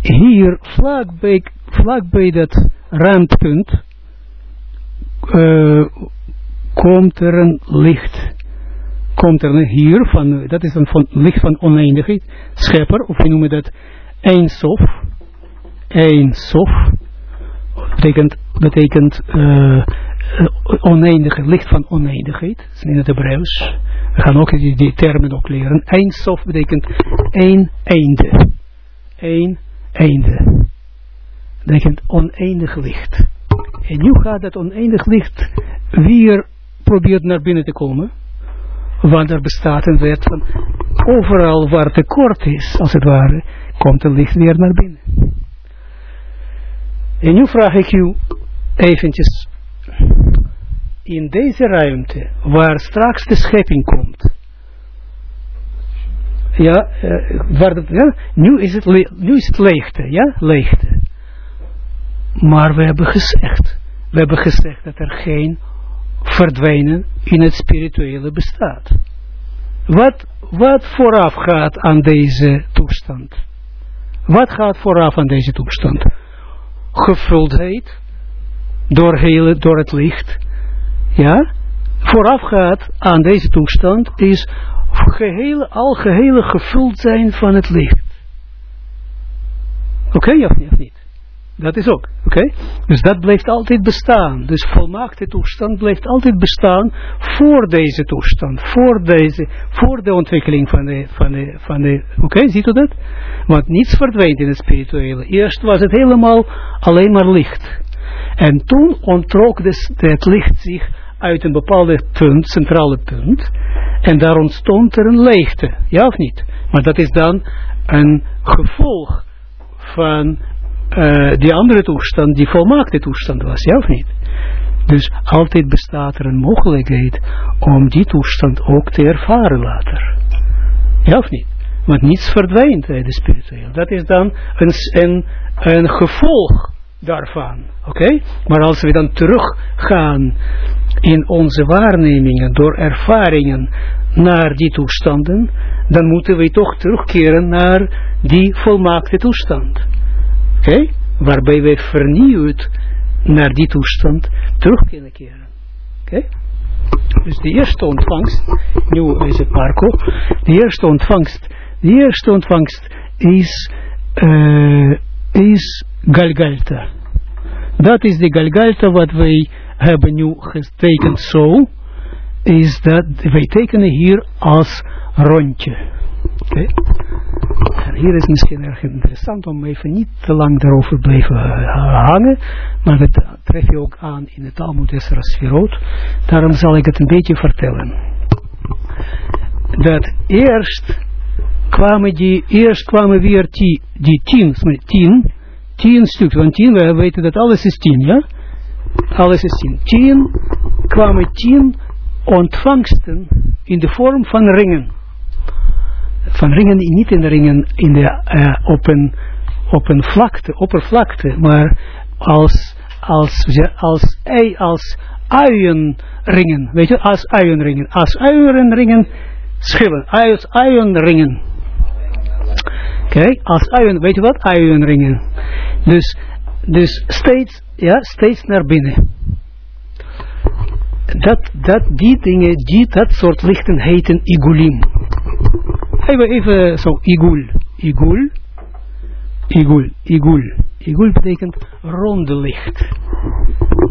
Hier, vlakbij, vlakbij dat randpunt, uh, komt er een licht. Komt er hier, van, dat is een licht van oneindigheid, schepper, of we noemen dat een sof. Een sof, betekent, betekent uh, oneindig, licht van oneindigheid, in het Hebreeuws. We gaan ook die, die termen ook leren. Eindsof betekent één einde. Eén einde. Betekent oneindig licht. En nu gaat dat oneindig licht weer probeert naar binnen te komen. Want er bestaat een wet van overal waar tekort is, als het ware, komt het licht weer naar binnen. En nu vraag ik u, eventjes in deze ruimte, waar straks de schepping komt. Ja, dat, ja nu, is het nu is het leegte, ja, leegte. Maar we hebben gezegd, we hebben gezegd dat er geen verdwijnen in het spirituele bestaat. Wat, wat vooraf gaat aan deze toestand? Wat gaat vooraf aan deze toestand? Gevuldheid door, door het licht. Ja? Vooraf gaat aan deze toestand is gehele, algehele gevuld zijn van het licht. Oké, okay, of niet? Dat is ook, oké? Dus dat blijft altijd bestaan. Dus volmaakte toestand blijft altijd bestaan voor deze toestand, voor deze, voor de ontwikkeling van de, van de, van de oké, ziet u dat? Want niets verdwijnt in het spirituele. Eerst was het helemaal alleen maar licht. En toen ontrok het licht zich uit een bepaalde punt, centrale punt, en daar ontstond er een leegte, ja of niet? Maar dat is dan een gevolg van uh, die andere toestand, die volmaakte toestand was, ja of niet? Dus altijd bestaat er een mogelijkheid om die toestand ook te ervaren later. Ja of niet? Want niets verdwijnt bij de spiritueel. Dat is dan een, een, een gevolg daarvan. Oké? Maar als we dan teruggaan in onze waarnemingen door ervaringen naar die toestanden, dan moeten we toch terugkeren naar die volmaakte toestand. Oké? Waarbij wij vernieuwd naar die toestand terug kunnen keren. Oké? Dus de eerste ontvangst, nu is het Marco, de eerste ontvangst, de eerste ontvangst is, uh, is Galgalta. Dat is de Galgalta wat wij hebben nu getekend zo, is dat wij tekenen hier als rondje. Okay. En hier is misschien erg interessant om even niet te lang daarover blijven uh, hangen, maar dat tref je ook aan in het Talmud Esra Sferot. Daarom zal ik het een beetje vertellen. Dat eerst kwamen die, eerst kwamen weer die, die tien, tien, tien stuks, want tien, we weten dat alles is tien, ja? Alles is tien. Tien kwamen tien ontvangsten in de vorm van ringen van ringen, niet in de ringen in de, uh, op, een, op een vlakte, oppervlakte, maar als, als, als, als, als uienringen, weet je, als uienringen, als uienringen schillen, als uienringen. Oké, als uien, weet je wat, uienringen. Dus, dus steeds, ja, steeds naar binnen. Dat, dat, die dingen, die, dat soort lichten heten igulim. Even, even zo, igul. Igul. Igul. Igul. Igul betekent ronde licht.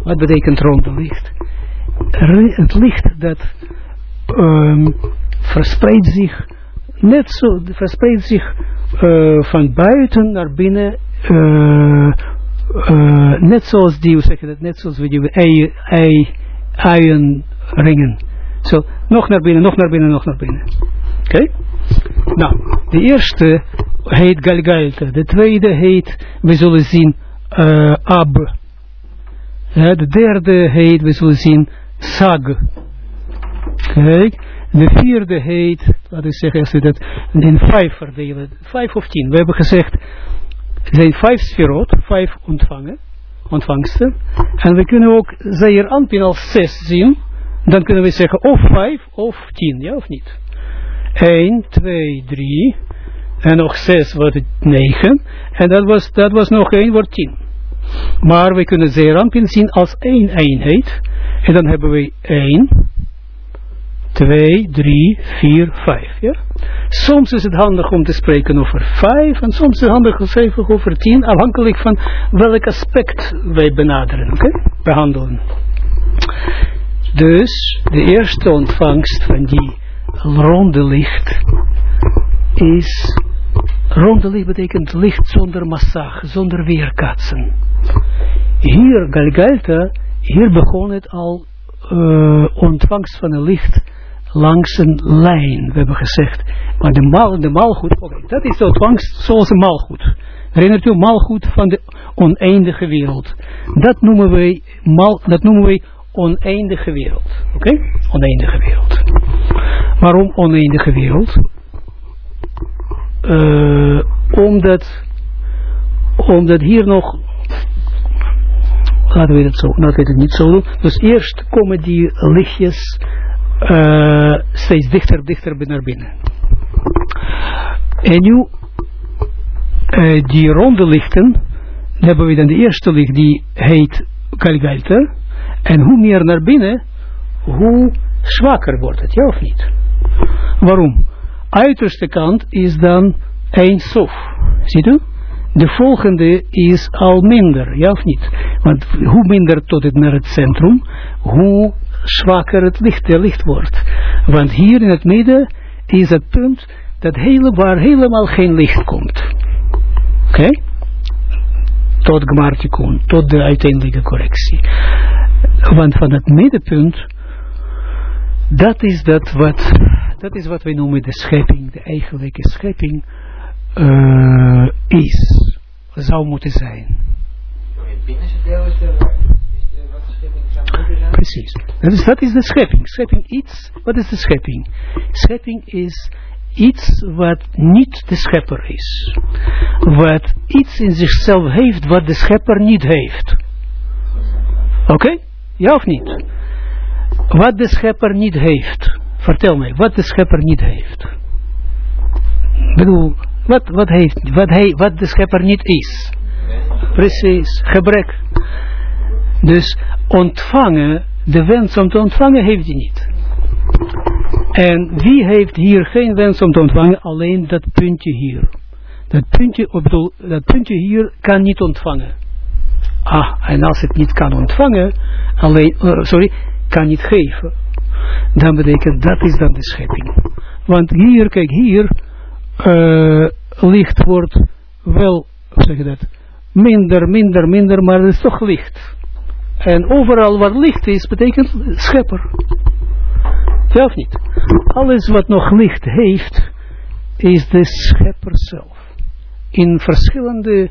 Wat betekent ronde licht? Het licht dat um, verspreidt zich net zo, verspreidt zich uh, van buiten naar binnen, uh, uh, net zoals die, hoe zeg dat, net zoals we die ei, ei, ringen. Zo, so, nog naar binnen, nog naar binnen, nog naar binnen. Oké? Okay? Nou, de eerste heet Galgalta. De tweede heet, we zullen zien, uh, Ab. De derde heet, we zullen zien, Sag. Kijk. De vierde heet, laten we zeggen, als we dat in vijf verdelen, vijf of tien. We hebben gezegd, er zijn vijf sferot, vijf ontvangen, ontvangsten. En we kunnen ook Zeer Anpin als zes zien. Dan kunnen we zeggen of vijf of tien, ja of niet? 1, 2, 3. En nog 6 wordt het 9. En dat was, dat was nog 1 wordt 10. Maar we kunnen Zeerampin zien als één eenheid. En dan hebben we 1, 2, 3, 4, 5. Ja? Soms is het handig om te spreken over 5. En soms is het handig om te spreken over 10. Afhankelijk van welk aspect wij benaderen. Okay? Behandelen. Dus de eerste ontvangst van die ronde licht is, ronde licht betekent licht zonder massage, zonder weerkatsen. Hier, Galgalta, hier begon het al uh, ontvangst van een licht langs een lijn, we hebben gezegd. Maar de, mal, de okay, dat is de ontvangst zoals een malgoed. Herinnert u malgoed van de oneindige wereld. Dat noemen wij, mal, dat noemen wij oneindige wereld. Oké? Oneindige wereld. Waarom oneindige wereld? Uh, omdat, omdat hier nog, laten we het zo, laten we het niet zo doen. Dus eerst komen die lichtjes uh, steeds dichter, dichter naar binnen. En nu, uh, die ronde lichten, hebben we dan de eerste licht, die heet Galgalter. En hoe meer naar binnen, hoe zwakker wordt het, ja of niet? Waarom? Uiterste kant is dan een sof. Ziet u? De volgende is al minder, ja of niet? Want hoe minder tot het naar het centrum, hoe zwakker het licht, licht wordt. Want hier in het midden is het punt dat hele, waar helemaal geen licht komt. Oké? Tot Gmartikun, tot de uiteindelijke correctie. Want van het middenpunt, dat is dat wat, dat is wat wij noemen de schepping, de eigenlijke schepping, uh, is, zou moeten zijn. Het binnenste deel is de, wat de schepping zou moeten zijn? Precies. Dat is, dat is de schepping. Schepping iets, wat is de schepping? Schepping is iets wat niet de schepper is. Wat iets in zichzelf heeft wat de schepper niet heeft. Oké? Okay? Ja of niet? Wat de schepper niet heeft. Vertel mij, wat de schepper niet heeft. Ik bedoel, wat, wat, heeft, wat, hij, wat de schepper niet is. Precies, gebrek. Dus ontvangen, de wens om te ontvangen heeft hij niet. En wie heeft hier geen wens om te ontvangen? Alleen dat puntje hier. Dat puntje, bedoel, dat puntje hier kan niet ontvangen. Ah, en als het niet kan ontvangen, alleen, uh, sorry, kan niet geven, dan betekent dat is dan de schepping. Want hier, kijk hier, uh, licht wordt wel, hoe zeg je dat, minder, minder, minder, maar het is toch licht. En overal waar licht is, betekent schepper. Ja niet? Alles wat nog licht heeft, is de schepper zelf. In verschillende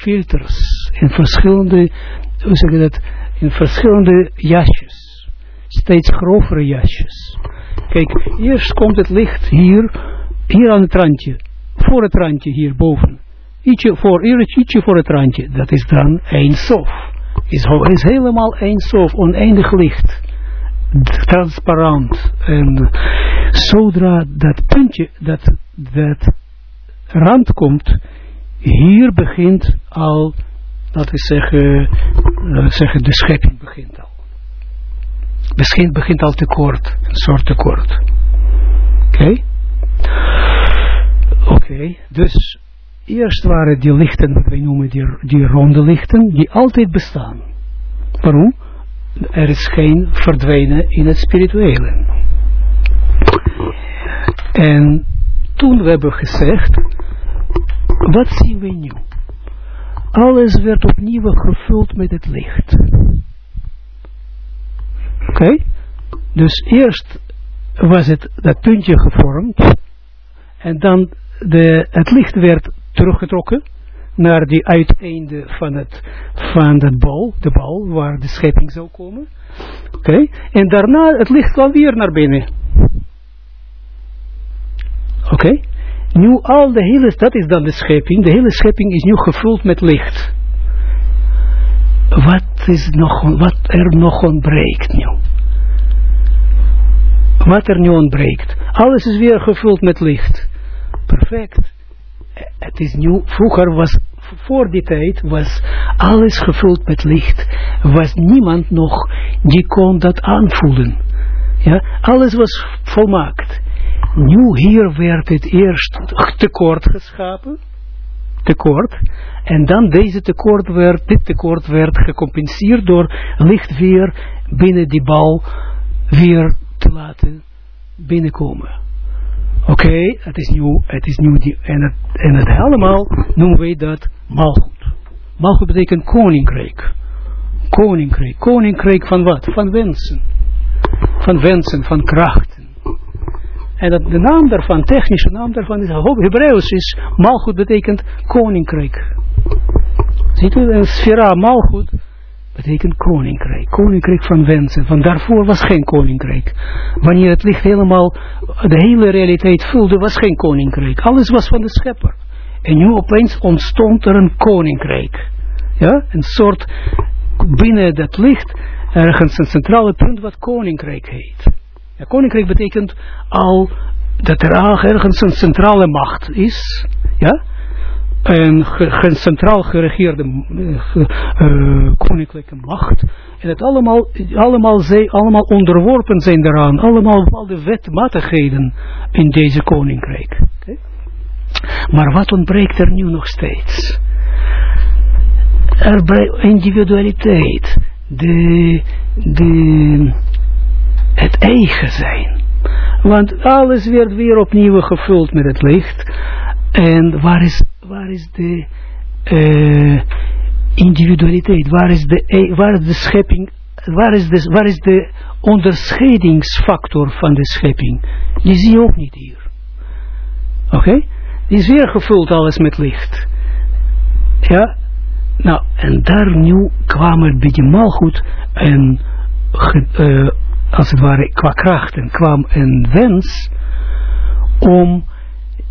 filters, in verschillende, hoe zeg je dat, in verschillende jasjes. Steeds grovere jasjes. Kijk, eerst komt het licht hier, hier aan het randje, voor het randje hierboven. Ietsje voor, ietsje voor het randje, dat is dan één sof. Is, is helemaal één sof, oneindig licht. Transparant. En zodra dat puntje, dat, dat rand komt, hier begint al, laten we zeggen, zeggen de schepping begint al. Begint, begint al tekort, een soort tekort. Oké? Oké, dus eerst waren die lichten, wat wij noemen die, die ronde lichten, die altijd bestaan. Waarom? Er is geen verdwijnen in het spirituele. En toen we hebben gezegd, wat zien we nu? Alles werd opnieuw gevuld met het licht. Oké? Dus eerst was het dat puntje gevormd. En dan de, het licht werd teruggetrokken naar die uiteinde van het, van het bal, de bal waar de schepping zou komen. Oké? En daarna het licht kwam weer naar binnen. Oké? Nu al de hele, dat is dan de schepping, de hele schepping is nu gevuld met licht. Wat, is nog, wat er nog ontbreekt nu? Wat er nu ontbreekt. Alles is weer gevuld met licht. Perfect. Het is nu, vroeger was, voor die tijd was alles gevuld met licht. Was niemand nog die kon dat aanvoelen. Ja, alles was volmaakt. Nu hier werd het eerst tekort geschapen. Tekort. En dan deze tekort werd, dit tekort werd gecompenseerd door licht weer binnen die bal weer te laten binnenkomen. Oké, het is nu, het is nu die, en, het, en het allemaal noemen wij dat malgoed. Malgoed betekent koninkrijk. Koninkrijk. Koninkrijk van wat? Van wensen. Van wensen, van krachten. En dat de naam daarvan, technische naam daarvan is Hebreeuws is, Malchut betekent koninkrijk. Ziet u, een sfera malgoed betekent koninkrijk. Koninkrijk van wensen. Van daarvoor was geen koninkrijk. Wanneer het licht helemaal de hele realiteit vulde, was geen koninkrijk. Alles was van de schepper. En nu opeens ontstond er een koninkrijk. Ja, een soort binnen dat licht ergens een centrale punt wat koninkrijk heet. Koninkrijk betekent al dat er ergens een centrale macht is. Ja, een centraal geregeerde uh, koninklijke macht. En het allemaal, allemaal, zij, allemaal onderworpen zijn daaraan. Allemaal bepaalde wetmatigheden in deze koninkrijk. Maar wat ontbreekt er nu nog steeds? Er individualiteit. De, de, het eigen zijn. Want alles werd weer opnieuw gevuld met het licht. En waar is waar is de uh, individualiteit, waar is de, e, waar is de schepping, waar is, de, waar is de onderscheidingsfactor van de schepping? Die zie je ook niet hier. Oké? Okay? Die is weer gevuld alles met licht. Ja? Nou, en daar nu kwam er bij die malgoed en uh, als het ware qua krachten kwam een wens om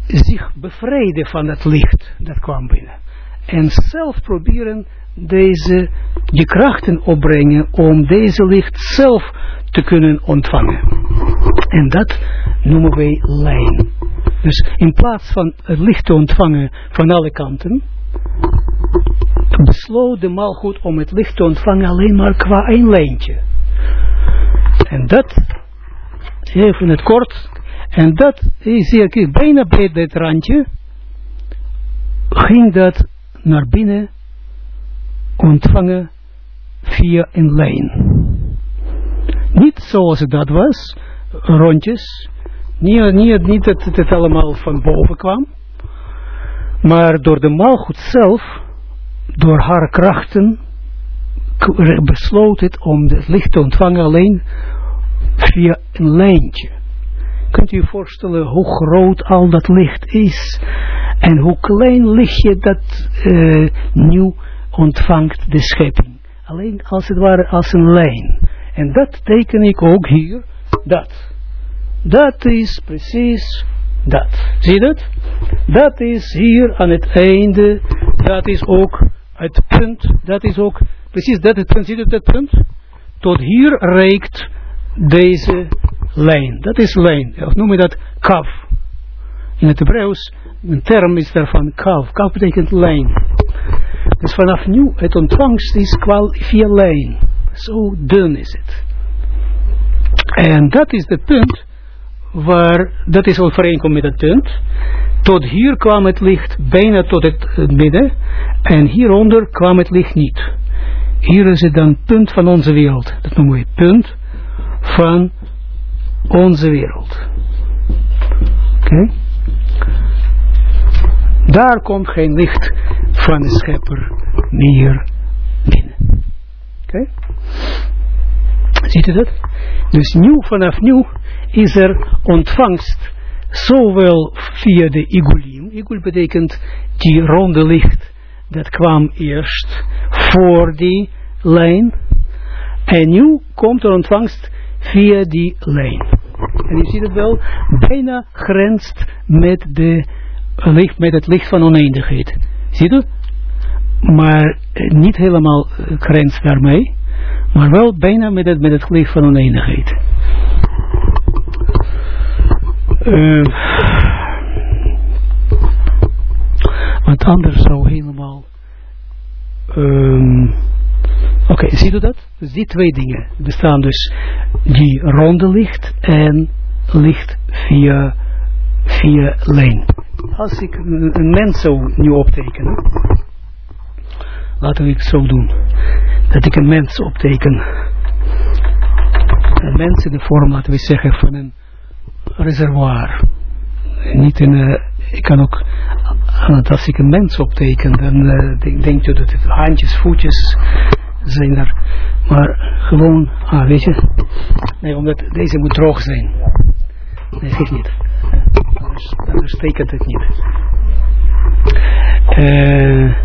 zich bevrijden van het licht dat kwam binnen. En zelf proberen deze, die krachten opbrengen om deze licht zelf te kunnen ontvangen. En dat noemen wij lijn. Dus in plaats van het licht te ontvangen van alle kanten, besloot de malgoed om het licht te ontvangen alleen maar qua één lijntje. En dat, even het kort, en dat is hier, bijna bij dit randje, ging dat naar binnen ontvangen via een lijn. Niet zoals het dat was, rondjes, niet, niet, niet dat het allemaal van boven kwam, maar door de maalgoed zelf, door haar krachten, besloot het om het licht te ontvangen alleen via een lijntje. Kunt u voorstellen hoe groot al dat licht is. En hoe klein lichtje dat uh, nu ontvangt de schepping. Alleen als het ware als een lijn. En dat teken ik ook hier. Dat. Dat is precies dat. Zie je dat? Dat is hier aan het einde. Dat is ook het punt. Dat is ook precies dat het punt. Zie je dat punt? Tot hier reikt deze lijn. Dat is lijn. Of noem je dat kaf. In het Hebreeuws, een term is daarvan kaf. Kaf betekent lijn. Dus vanaf nu, het ontvangst is via lijn. Zo dun is het. En dat is het punt waar, dat is overeenkomt met het punt. Tot hier kwam het licht bijna tot het midden. En hieronder kwam het licht niet. Hier is het dan punt van onze wereld. Dat noemen we punt van onze wereld. Oké? Daar komt geen licht van de schepper meer binnen. Oké? Ziet u dat? Dus nu, vanaf nu, is er ontvangst zowel via de igulim. Igul betekent die ronde licht dat kwam eerst voor die lijn. En nu komt er ontvangst via die lijn. En je ziet het wel, bijna grenst met, de, licht, met het licht van oneindigheid. Ziet u? Maar eh, niet helemaal eh, grenst daarmee, maar wel bijna met het, met het licht van oneindigheid. Uh, want anders zou helemaal um, Oké, okay, ziet u dat? Dus die twee dingen bestaan dus die ronde licht en licht via, via lijn. Als ik een mens zou nu optekenen, laten we het zo doen, dat ik een mens opteken. Een mens in de vorm, laten we zeggen, van een reservoir. Niet in, uh, ik kan ook, als ik een mens opteken, dan uh, denk, denk je dat het handjes, voetjes, zijn er. Maar gewoon, ah, weet je. Nee, omdat deze moet droog zijn. Nee, geeft niet. Anders, anders het niet. Uh,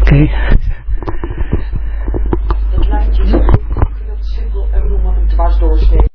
Oké. Okay. Dat lijntje. Ik vind het simpel en noem maar een dwarsdoorsteek.